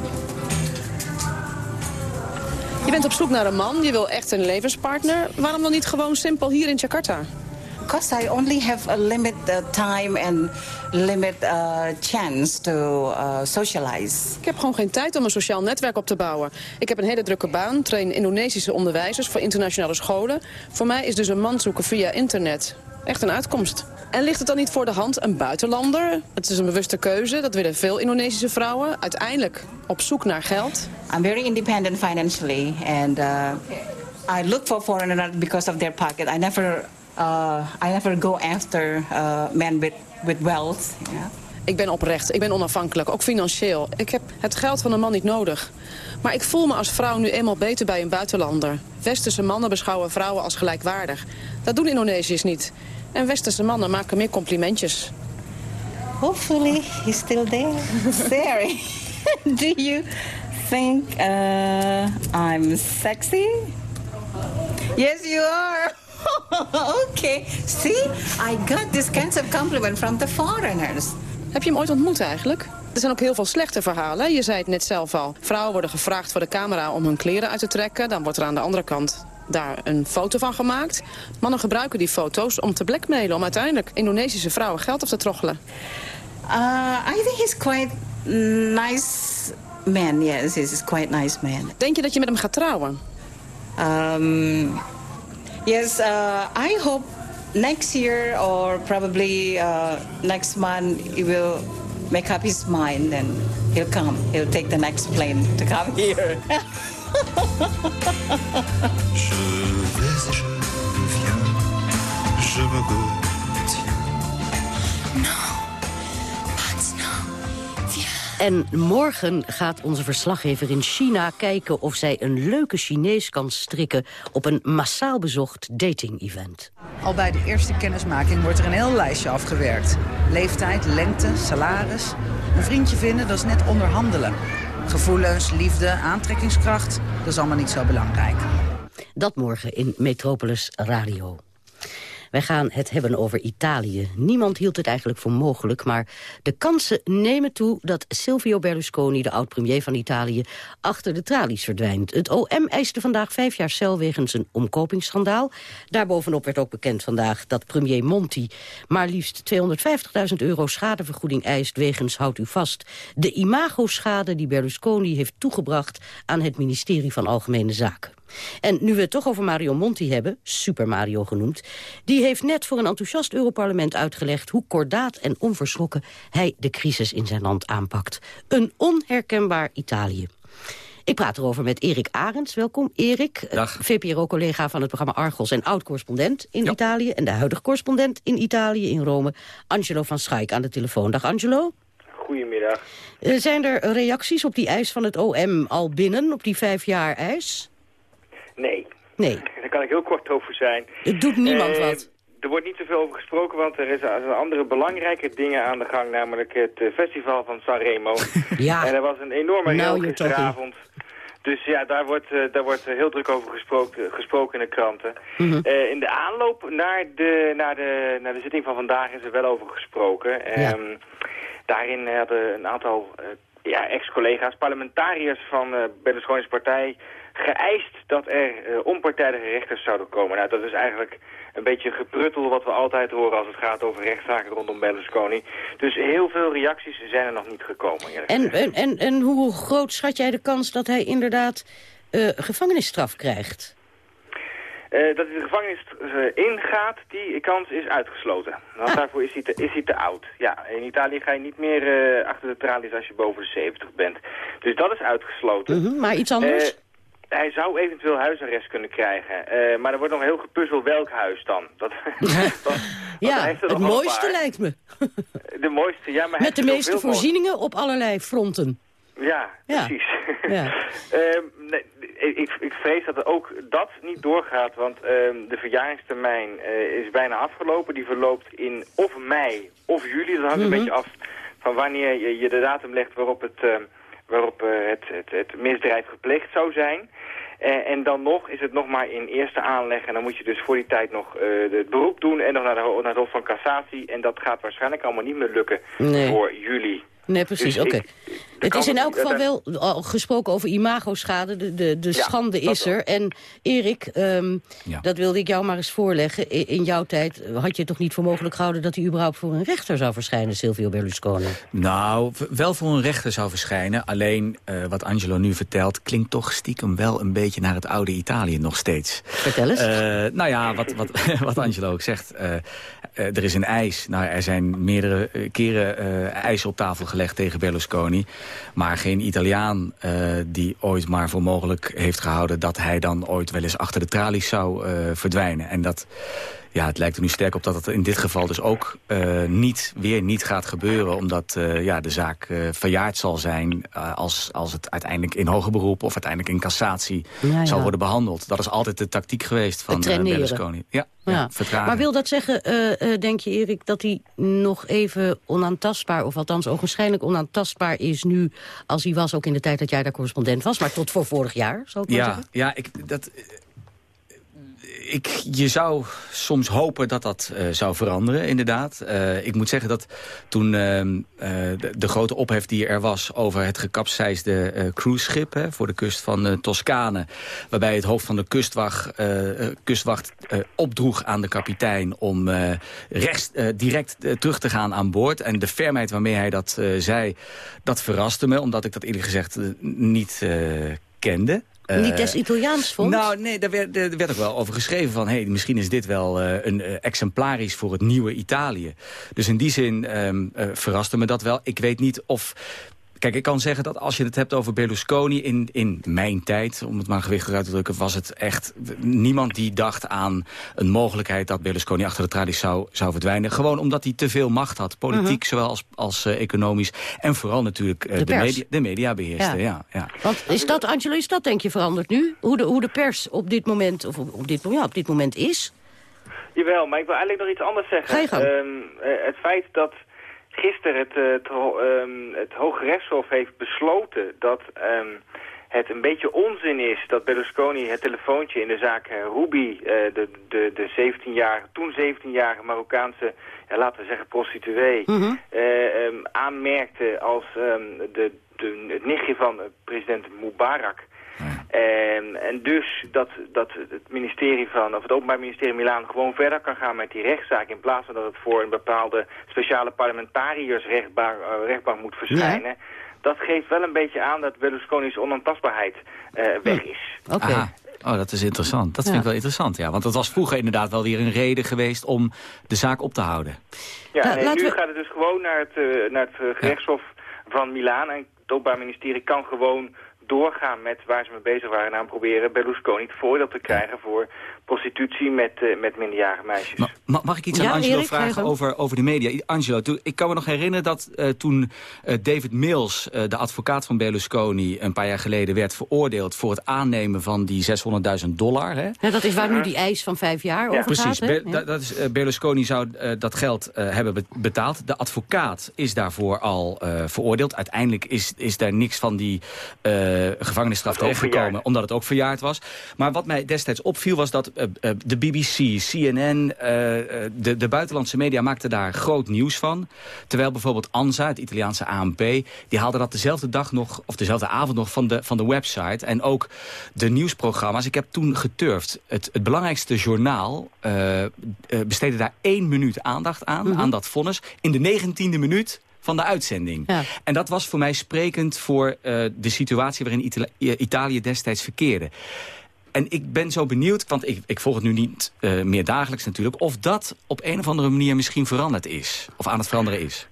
Je bent op zoek naar een man, je wil echt een levenspartner. Waarom dan niet gewoon simpel hier in Jakarta? Because I only have a limit uh, time and limit uh, chance to uh, socialize. Ik heb gewoon geen tijd om een sociaal netwerk op te bouwen. Ik heb een hele drukke baan, train Indonesische onderwijzers voor internationale scholen. Voor mij is dus een man zoeken via internet echt een uitkomst. En ligt het dan niet voor de hand een buitenlander? Het is een bewuste keuze, dat willen veel Indonesische vrouwen. Uiteindelijk op zoek naar geld. I'm very independent financially and uh, I look for foreigner because of their pocket. I never, uh, I never go after uh, men with, with wealth. Yeah. Ik ben oprecht, ik ben onafhankelijk, ook financieel. Ik heb het geld van een man niet nodig. Maar ik voel me als vrouw nu eenmaal beter bij een buitenlander. Westerse mannen beschouwen vrouwen als gelijkwaardig. Dat doen Indonesiërs niet. En westerse mannen maken meer complimentjes. Hopefully he's still there. Sorry. *laughs* Do you think uh, I'm sexy? Yes, you are. *laughs* okay. See, I got this kind of compliment from the foreigners. Heb je hem ooit ontmoet eigenlijk? Er zijn ook heel veel slechte verhalen. Je zei het net zelf al. Vrouwen worden gevraagd voor de camera om hun kleren uit te trekken. Dan wordt er aan de andere kant daar een foto van gemaakt. Mannen gebruiken die foto's om te blackmailen... om uiteindelijk Indonesische vrouwen geld af te troggelen. Uh, I think he's quite nice man. Yes, he's quite nice man. Denk je dat je met hem gaat trouwen? Um, yes, uh, I hope next year or probably uh, next month he will make up his mind and he'll come. He'll take the next plane to come *laughs* here. Je vais et je viens, je me retiens. En morgen gaat onze verslaggever in China kijken of zij een leuke Chinees kan strikken op een massaal bezocht dating-event. Al bij de eerste kennismaking wordt er een heel lijstje afgewerkt. Leeftijd, lengte, salaris. Een vriendje vinden, dat is net onderhandelen. Gevoelens, liefde, aantrekkingskracht, dat is allemaal niet zo belangrijk. Dat morgen in Metropolis Radio. Wij gaan het hebben over Italië. Niemand hield het eigenlijk voor mogelijk, maar de kansen nemen toe... dat Silvio Berlusconi, de oud-premier van Italië, achter de tralies verdwijnt. Het OM eiste vandaag vijf jaar cel wegens een omkopingsschandaal. Daarbovenop werd ook bekend vandaag dat premier Monti... maar liefst 250.000 euro schadevergoeding eist wegens, houdt u vast... de imagoschade die Berlusconi heeft toegebracht aan het ministerie van Algemene Zaken. En nu we het toch over Mario Monti hebben, Super Mario genoemd... die heeft net voor een enthousiast Europarlement uitgelegd... hoe kordaat en onverschrokken hij de crisis in zijn land aanpakt. Een onherkenbaar Italië. Ik praat erover met Erik Arends. Welkom, Erik. VPRO-collega van het programma Argos en oud-correspondent in Italië... en de huidige correspondent in Italië, in Rome. Angelo van Schaik aan de telefoon. Dag, Angelo. Goedemiddag. Uh, zijn er reacties op die eis van het OM al binnen, op die vijf jaar eis? Nee. Daar kan ik heel kort over zijn. Het doet niemand Eh, wat. Er wordt niet zoveel over gesproken, want er is er andere belangrijke dingen aan de gang, namelijk het eh, festival van Sanremo. *laughs* Ja. En er was een enorme talking. gisteravond. Dus ja, daar wordt, eh, daar wordt heel druk over gesproken, gesproken in de kranten. Mhm. In de aanloop naar de, naar, de, naar de zitting van vandaag is er wel over gesproken. Ehm, daarin hadden een aantal ja, ex-collega's, parlementariërs van eh Berlusconi's partij geëist dat er eh, onpartijdige rechters zouden komen. Nou, dat is eigenlijk een beetje gepruttel wat we altijd horen als het gaat over rechtszaken rondom Berlusconi. Dus heel veel reacties zijn er nog niet gekomen. En, en, en, en hoe groot schat jij de kans dat hij inderdaad eh, gevangenisstraf krijgt? Eh, dat hij de gevangenis ingaat, die kans is uitgesloten. Want Ah. daarvoor is hij, te, is hij te oud. Ja, in Italië ga je niet meer achter de tralies als je boven de 70 bent. Dus dat is uitgesloten. Mhm, maar iets anders? Eh, hij zou eventueel huisarrest kunnen krijgen. Eh, maar er wordt nog heel gepuzzeld welk huis dan. Dat, *laughs* dat- ja, het mooiste lijkt me. de mooiste, ja. Maar Met de meeste voorzieningen op allerlei fronten. Ja, Ja. precies. Ja. *laughs* Ehm, nee, ik, ik vrees dat er ook dat niet doorgaat, want ehm, de verjaringstermijn eh, is bijna afgelopen. Die verloopt in of mei of juli. Dat hangt Mhm. een beetje af van wanneer je, je de datum legt waarop het, ehm, waarop, eh, het, het, het misdrijf gepleegd zou zijn. Eh, en dan nog is het nog maar in eerste aanleg. En dan moet je dus voor die tijd nog eh, het beroep doen en nog naar, de, naar het Hof van Cassatie. En dat gaat waarschijnlijk allemaal niet meer lukken Nee. voor juli. Nee, precies, Dus oké. Het is in elk geval wel al gesproken over imagoschade. De, de, de Ja, schande is er. En Erik, ehm, Ja. dat wilde ik jou maar eens voorleggen. In jouw tijd had je het toch niet voor mogelijk gehouden... dat hij überhaupt voor een rechter zou verschijnen, Silvio Berlusconi? Nou, wel voor een rechter zou verschijnen. Alleen eh, wat Angelo nu vertelt... klinkt toch stiekem wel een beetje naar het oude Italië nog steeds. Vertel eens. Eh, nou ja, wat, wat, *laughs* wat Angelo ook zegt. eh, er is een eis. Nou, er zijn meerdere keren eh eisen op tafel gelegd tegen Berlusconi. Maar geen Italiaan eh, die ooit maar voor mogelijk heeft gehouden... dat hij dan ooit wel eens achter de tralies zou eh, verdwijnen. En dat... Ja, het lijkt er nu sterk op dat het in dit geval dus ook eh, niet, weer niet gaat gebeuren. Omdat eh, ja, de zaak eh, verjaard zal zijn als, als het uiteindelijk in hoger beroep... of uiteindelijk in cassatie Ja, zal worden behandeld. Dat is altijd de tactiek geweest van traineren. Berlusconi. Ja, ja. Ja. Maar wil dat zeggen, denk je Erik, dat hij nog even onaantastbaar... of althans ogenschijnlijk onaantastbaar is nu... als hij was ook in de tijd dat jij daar correspondent was... maar tot voor vorig jaar, zou ik maar Ja, zeggen? ja ik, dat, ik, je zou soms hopen dat dat eh, zou veranderen, inderdaad. Eh, ik moet zeggen dat toen ehm, eh, de, de grote ophef die er was... over het gekapseisde cruiseschip voor de kust van Toscane... waarbij het hoofd van de kustwacht, kustwacht opdroeg aan de kapitein... om rechts, direct terug te gaan aan boord. En de fermheid waarmee hij dat zei, dat verraste me... omdat ik dat eerlijk gezegd niet kende. Niet Eh, des Italiaans vond? nou, nee, daar werd, er werd ook wel over geschreven van... Hey, misschien is dit wel eh, een eh, exemplarisch voor het nieuwe Italië. Dus in die zin ehm, eh, verraste me dat wel. Ik weet niet of... Kijk, ik kan zeggen dat als je het hebt over Berlusconi in, in mijn tijd, om het maar gewichtig uit te drukken, was het echt niemand die dacht aan een mogelijkheid dat Berlusconi achter de tralies zou, zou verdwijnen. Gewoon omdat hij te veel macht had, politiek zowel als, als eh, economisch. En vooral natuurlijk eh, De media, de media beheerste. Ja. Ja. Ja, Want is dat, Angelo, is dat denk je veranderd nu? Hoe de, hoe de pers op dit moment, of op, op dit, ja, op dit moment is? Jawel, maar ik wil eigenlijk nog iets anders zeggen. Ga je gang. Ehm, eh, het feit dat gisteren het, eh, het, ehm, het Hoge Rechtshof heeft besloten dat ehm, het een beetje onzin is dat Berlusconi het telefoontje in de zaak Ruby, eh, de, de, de 17-jarige, toen 17-jarige Marokkaanse, ja, laten we zeggen prostituee, Mhm. eh, ehm, aanmerkte als de, de, het nichtje van president Mubarak. En, en dus dat, dat het ministerie van, of het Openbaar Ministerie Milaan gewoon verder kan gaan met die rechtszaak in plaats van dat het voor een bepaalde speciale parlementariersrechtbank eh, rechtbank moet verschijnen. Dat geeft wel een beetje aan dat Berlusconi's onaantastbaarheid eh, weg is. Oké. Oh, dat is interessant. Dat Ja. vind ik wel interessant, ja. Want dat was vroeger inderdaad wel weer een reden geweest om de zaak op te houden. Ja, Nou, en laten nu we- gaat het dus gewoon naar het, eh, naar het gerechtshof van Milaan. En het Openbaar Ministerie kan gewoon doorgaan met waar ze mee bezig waren. Namelijk proberen Berlusconi het voordeel te krijgen voor prostitutie met, eh, met minderjarige meisjes. Ma- ma- mag ik iets Ja, aan Angelo Erik, vragen over, over de media? Angelo, toen- ik kan me nog herinneren dat eh, toen eh, David Mills, eh, de advocaat van Berlusconi... een paar jaar geleden werd veroordeeld voor het aannemen van die 600.000 dollar. Hè? Ja, dat is waar nu die eis van vijf jaar over Precies, gaat. hè? Ber- Ja. dat- dat is, eh, Berlusconi zou eh, dat geld eh, hebben be- betaald. De advocaat is daarvoor al eh, veroordeeld. Uiteindelijk is, is daar niks van die eh, gevangenisstraf terechtgekomen, verjaard. omdat het ook verjaard was. Maar wat mij destijds opviel was dat de BBC, CNN, eh, eh, de, de buitenlandse media maakten daar groot nieuws van. Terwijl bijvoorbeeld ANSA, het Italiaanse ANP, die haalde dat dezelfde dag nog, of dezelfde avond nog van de, van de website. En ook de nieuwsprogramma's. Ik heb toen geturfd. Het, het belangrijkste journaal eh, eh, besteedde daar één minuut aandacht aan, aan dat vonnis. In de negentiende minuut van de uitzending. Ja. En dat was voor mij sprekend voor eh, de situatie waarin Itali- Italië destijds verkeerde. En ik ben zo benieuwd, want ik, ik volg het nu niet eh, meer dagelijks natuurlijk... of dat op een of andere manier misschien veranderd is. Of aan het veranderen is.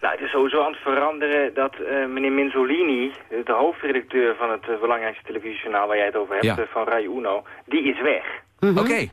Nou, het is sowieso aan het veranderen dat eh, meneer Minzolini, de hoofdredacteur van het eh, belangrijkste televisiejournaal waar jij het over hebt, Ja. eh, van Rai Uno, die is weg. Oké.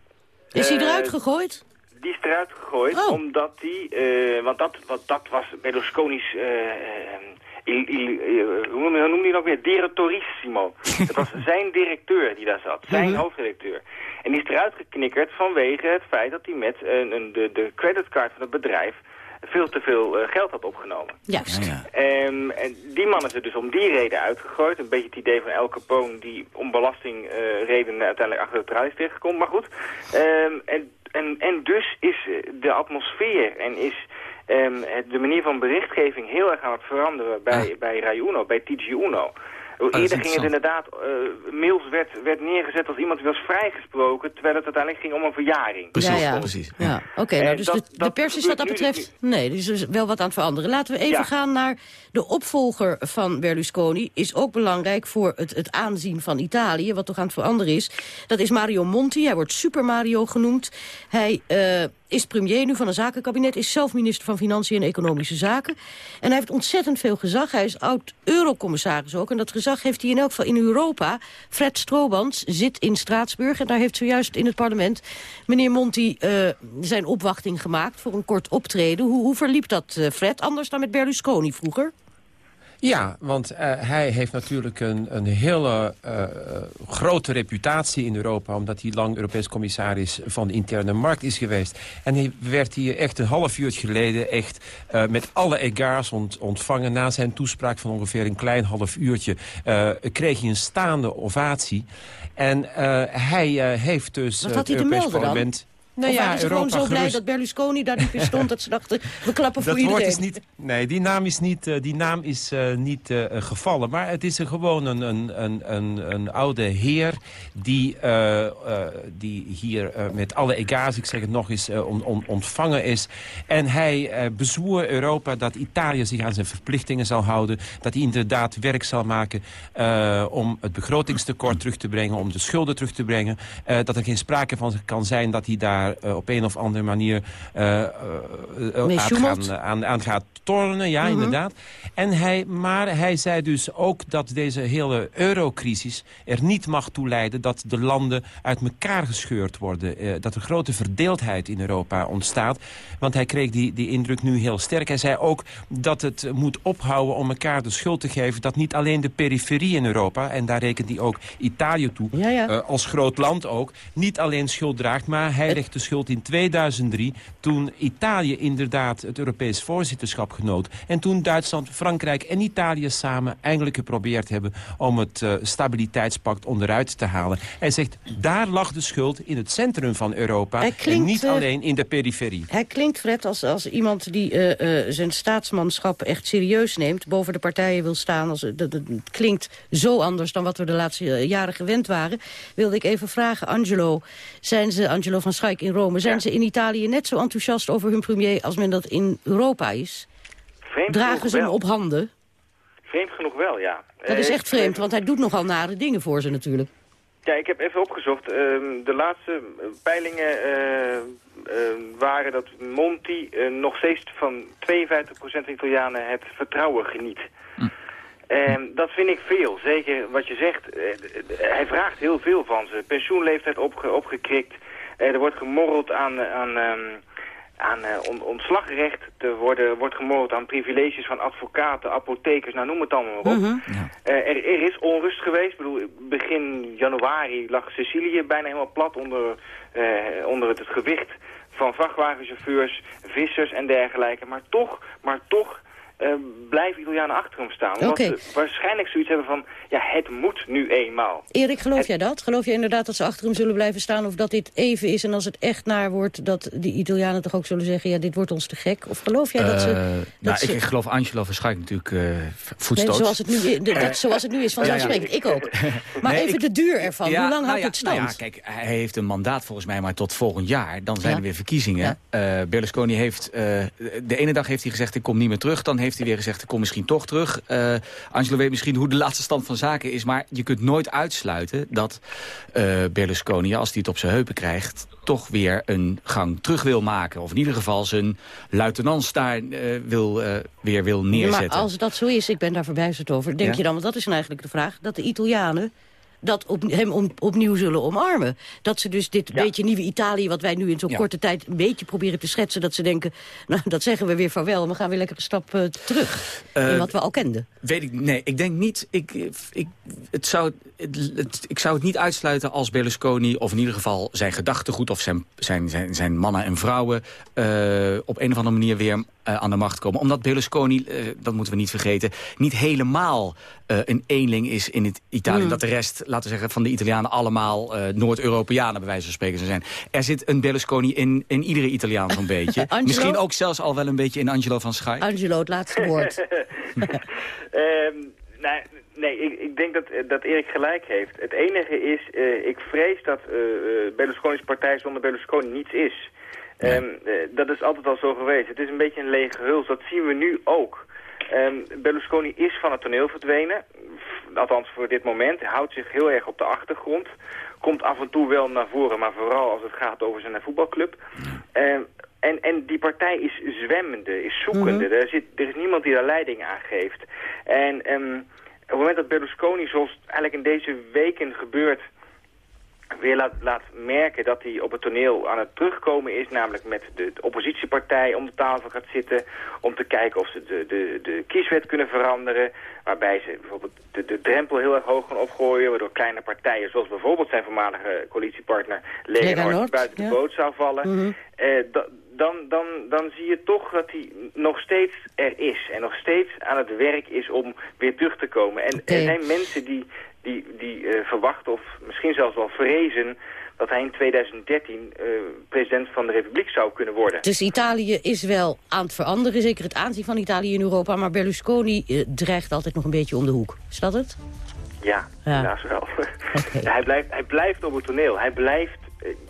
Is hij Eh, eruit gegooid? Die is eruit gegooid, omdat die, eh, want dat, wat, dat was Berlusconi's, eh, eh, il- il- eh, hoe noem je hoe noem je dat weer, direttorissimo. *laughs* Het was zijn directeur die daar zat, zijn Mhm. hoofdredacteur. En die is eruit geknikkerd vanwege het feit dat hij met een, een, de, de creditcard van het bedrijf veel te veel eh, geld had opgenomen. Juist. Ehm, en die man is er dus om die reden uitgegooid. Een beetje het idee van El Capone die om belastingredenen uiteindelijk achter de tralies terechtkomt. Maar goed. Ehm, en, en, en dus is eh, de atmosfeer en is ehm, het- de manier van berichtgeving heel erg aan het veranderen bij, bij Rai Uno, bij TG Uno. dat is Eerder ging het inderdaad, eh Mills werd, werd neergezet als iemand die was vrijgesproken, terwijl het uiteindelijk ging om een verjaring. ja, ja. precies. Ja. Oké, En nou, dus dat- de, pers is wat dat betreft... Nee, er is dus wel wat aan het veranderen. Laten we even Ja. gaan naar de opvolger van Berlusconi. Is ook belangrijk voor het, het aanzien van Italië, wat toch aan het veranderen is. Dat is Mario Monti, hij wordt Super Mario genoemd. Hij eh, is premier nu van een zakenkabinet, is zelf minister van Financiën en Economische Zaken. En hij heeft ontzettend veel gezag. Hij is oud-eurocommissaris ook. En dat gezag heeft hij in elk geval in Europa. Fred Stroobans zit in Straatsburg. En daar heeft zojuist in het parlement meneer Monti eh, zijn opwachting gemaakt voor een kort optreden. Hoe, hoe verliep dat, eh, Fred? Anders dan met Berlusconi vroeger? Ja, want eh, hij heeft natuurlijk een, een hele eh, grote reputatie in Europa... omdat hij lang Europees commissaris van de interne markt is geweest. En hij werd hier echt een half uur geleden... echt eh, met alle ont- ontvangen. Na zijn toespraak van ongeveer een klein half uurtje... eh, kreeg hij een staande ovatie. En eh, hij heeft dus Wat had het Europees dan? Parlement... of waren ze gewoon zo blij gerust- dat Berlusconi daar niet meer stond... dat ze dachten, we klappen voor dat iedereen. is niet, nee, die naam is niet, eh, die naam is, eh, niet eh, gevallen. Maar het is gewoon een, een, een, een, een oude heer die, eh, eh, die hier met alle ega's, ik zeg het nog eens, on- on- ontvangen is. En hij eh, bezwoer Europa dat Italië zich aan zijn verplichtingen zal houden. Dat hij inderdaad werk zal maken eh, om het begrotingstekort terug te brengen. Om de schulden terug te brengen. Eh, dat er geen sprake van kan zijn dat hij daar eh, op een of andere manier eh, eh, aan, aan, aan gaat tornen. Ja, Mhm. inderdaad. En hij, maar hij zei dus ook dat deze hele eurocrisis er niet mag toe leiden dat de landen uit elkaar gescheurd worden. Dat er grote verdeeldheid in Europa ontstaat. Want hij kreeg die, die indruk nu heel sterk. Hij zei ook dat het moet ophouden om elkaar de schuld te geven. Dat niet alleen de periferie in Europa, en daar rekent hij ook Italië toe, als groot land ook, niet alleen schuld draagt. Maar hij de schuld in 2003, toen Italië inderdaad het Europees voorzitterschap genoot. En toen Duitsland, Frankrijk en Italië samen eigenlijk geprobeerd hebben om het eh, stabiliteitspact onderuit te halen. Hij zegt, daar lag de schuld in het centrum van Europa en niet eh, alleen in de periferie. Hij klinkt, Fred, als, als iemand die eh, zijn staatsmanschap echt serieus neemt... boven de partijen wil staan. Als, dat, klinkt zo anders dan wat we de laatste jaren gewend waren. Wilde ik even vragen, Angelo, zijn ze, Angelo van Schaik in Rome... zijn ze in Italië net zo enthousiast over hun premier als men dat in Europa is? Vreemd Dragen genoeg ze hem wel. op handen? Vreemd genoeg wel, ja. Dat is Eh, echt vreemd, want hij doet nogal nare dingen voor ze natuurlijk. Ja, ik heb even opgezocht. Ehm, de laatste eh, peilingen eh, waren dat Monti nog steeds van 52% Italianen het vertrouwen geniet. Ehm, dat vind ik veel. Zeker wat je zegt. hij vraagt heel veel van ze. Pensioenleeftijd opge opgekrikt. Eh, er wordt gemorreld aan, aan, ehm, aan eh, on- ontslagrecht. Er worden, wordt gemorreld aan privileges van advocaten, apothekers. Nou, noem het allemaal maar op. Eh, er, er is onrust geweest. Ik bedoel, begin januari lag Sicilië bijna helemaal plat onder, eh, onder het, het gewicht van vrachtwagenchauffeurs, vissers en dergelijke. Maar toch, maar toch eh, blijven Italianen achter hem staan. Omdat ze waarschijnlijk zoiets hebben van, ja, het moet nu eenmaal. Erik, geloof jij dat? Geloof jij inderdaad dat ze achter hem zullen blijven staan... of dat dit even is en als het echt naar wordt... dat die Italianen toch ook zullen zeggen... ja, dit wordt ons te gek? Of geloof jij dat ze... Eh, dat nou, ze- ik, ik geloof Angelo waarschijnlijk natuurlijk uh, Nee, zoals, het nu, de- dat, zoals het nu is, *laughs* ja, ja. vanzelfsprekend. Ik ook. *laughs* Maar Nee, even ik- de duur ervan. Ja, Hoe lang nou houdt ja, het stand? Nou ja, kijk, hij heeft een mandaat volgens mij maar tot volgend jaar. Dan zijn Ja. er weer verkiezingen. Eh, Berlusconi heeft... eh, de ene dag heeft hij gezegd, ik kom niet meer terug. Dan heeft heeft hij weer gezegd, ik kom misschien toch terug. Uh, Angelo weet misschien hoe de laatste stand van zaken is... maar je kunt nooit uitsluiten dat uh, Berlusconi, als hij het op zijn heupen krijgt... toch weer een gang terug wil maken. Of in ieder geval zijn luitenants daar uh, wil, weer wil neerzetten. maar als dat zo is, ik ben daar verbijsterd over... denk Ja? je dan, want dat is nou eigenlijk de vraag... dat de Italianen dat op, hem om, opnieuw zullen omarmen. Dat ze dus dit beetje nieuwe Italië... wat wij nu in zo'n Ja. korte tijd een beetje proberen te schetsen... dat ze denken, *laughs* nou, dat zeggen we weer vaarwel... en we gaan weer lekker een stap eh, terug Eh, in wat we al kenden. Weet ik, nee, ik denk niet. Ik, ik, het zou, het, het- ik zou het niet uitsluiten als Berlusconi, of in ieder geval zijn gedachtegoed, of zijn, zijn, zijn, zijn mannen en vrouwen, eh, op een of andere manier weer eh, aan de macht komen. Omdat Berlusconi, eh, dat moeten we niet vergeten, niet helemaal eh, een eenling is in het Italië. Mm. Dat de rest, laten we zeggen, van de Italianen allemaal eh, Noord-Europeanen bij wijze van spreken zijn. Er zit een Berlusconi in, in iedere Italiaan zo'n *laughs* beetje. Angelo? Misschien ook zelfs al wel een beetje in Angelo van Schaik. Angelo, het laatste woord. *laughs* Ehm, nou, nee, ik, ik denk dat, dat Erik gelijk heeft. Het enige is, eh, ik vrees dat Berlusconi's partij zonder Berlusconi niets is. Ehm, eh, dat is altijd al zo geweest. Het is een beetje een lege huls. Dat zien we nu ook. Ehm, Berlusconi is van het toneel verdwenen. Althans voor dit moment. Hij houdt zich heel erg op de achtergrond. Komt af en toe wel naar voren, maar vooral als het gaat over zijn voetbalclub. Ehm, en, en die partij is zwemmende, is zoekende. er, zit, er is niemand die daar leiding aan geeft. En op het moment dat Berlusconi, zoals eigenlijk in deze weken gebeurt weer laat, laat merken dat hij op het toneel aan het terugkomen is. Namelijk met de, de oppositiepartij om de tafel gaat zitten. Om te kijken of ze de, de, de kieswet kunnen veranderen. Waarbij ze bijvoorbeeld de, de drempel heel erg hoog gaan opgooien. Waardoor kleine partijen, zoals bijvoorbeeld zijn voormalige coalitiepartner Nord, buiten ja. de boot zou vallen. Mhm. Eh, da- dan, dan, dan zie je toch dat hij nog steeds er is. En nog steeds aan het werk is om weer terug te komen. En er zijn mensen die, die, die eh, verwachten of misschien zelfs wel vrezen... dat hij in 2013 eh, president van de Republiek zou kunnen worden. Dus Italië is wel aan het veranderen, zeker het aanzien van Italië in Europa... maar Berlusconi eh, dreigt altijd nog een beetje om de hoek. Is dat het? Ja, Ja. helaas wel. *laughs* hij, blijft, hij blijft op het toneel. Hij blijft,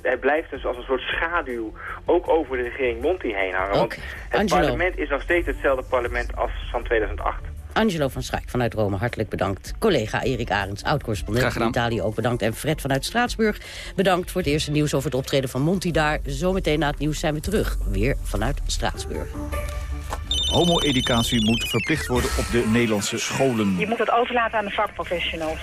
hij blijft dus als een soort schaduw ook over de regering Monti heen hangen. Want het Angelo. parlement is nog steeds hetzelfde parlement als van 2008. Angelo van Schaik vanuit Rome, hartelijk bedankt. Collega Erik Arends, oud-correspondent in gedaan. Italië, ook bedankt. En Fred vanuit Straatsburg, bedankt voor het eerste nieuws over het optreden van Monti daar. Zometeen na het nieuws zijn we terug, weer vanuit Straatsburg. Homo-educatie moet verplicht worden op de Nederlandse scholen. Je moet het overlaten aan de vakprofessionals.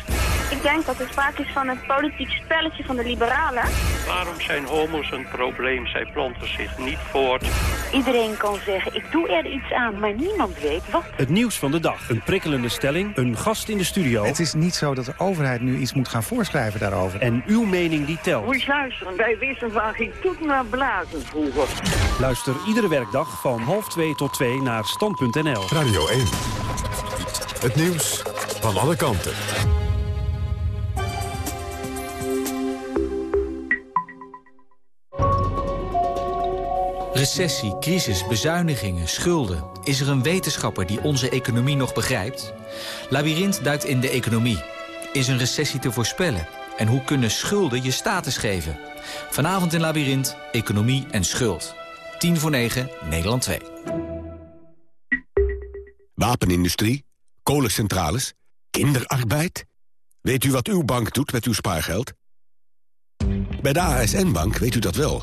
Ik denk dat het vaak is van het politiek spelletje van de liberalen. Waarom zijn homo's een probleem? Zij planten zich niet voort. Iedereen kan zeggen, ik doe er iets aan, maar niemand weet wat. Het nieuws van de dag. Een prikkelende stelling. Een gast in de studio. Het is niet zo dat de overheid nu iets moet gaan voorschrijven daarover. En uw mening die telt. Moet je luisteren, wij wisten van geen toet naar blazen vroeger. Luister iedere werkdag van half twee tot twee naar stand.nl. Radio 1. Het nieuws van alle kanten. Recessie, crisis, bezuinigingen, schulden. Is er een wetenschapper die onze economie nog begrijpt? Labyrinth duikt in de economie. Is een recessie te voorspellen? En hoe kunnen schulden je status geven? Vanavond in Labyrinth, economie en schuld. 10 voor 9, Nederland 2. Wapenindustrie, kolencentrales, kinderarbeid. Weet u wat uw bank doet met uw spaargeld? Bij de ASN-bank weet u dat wel.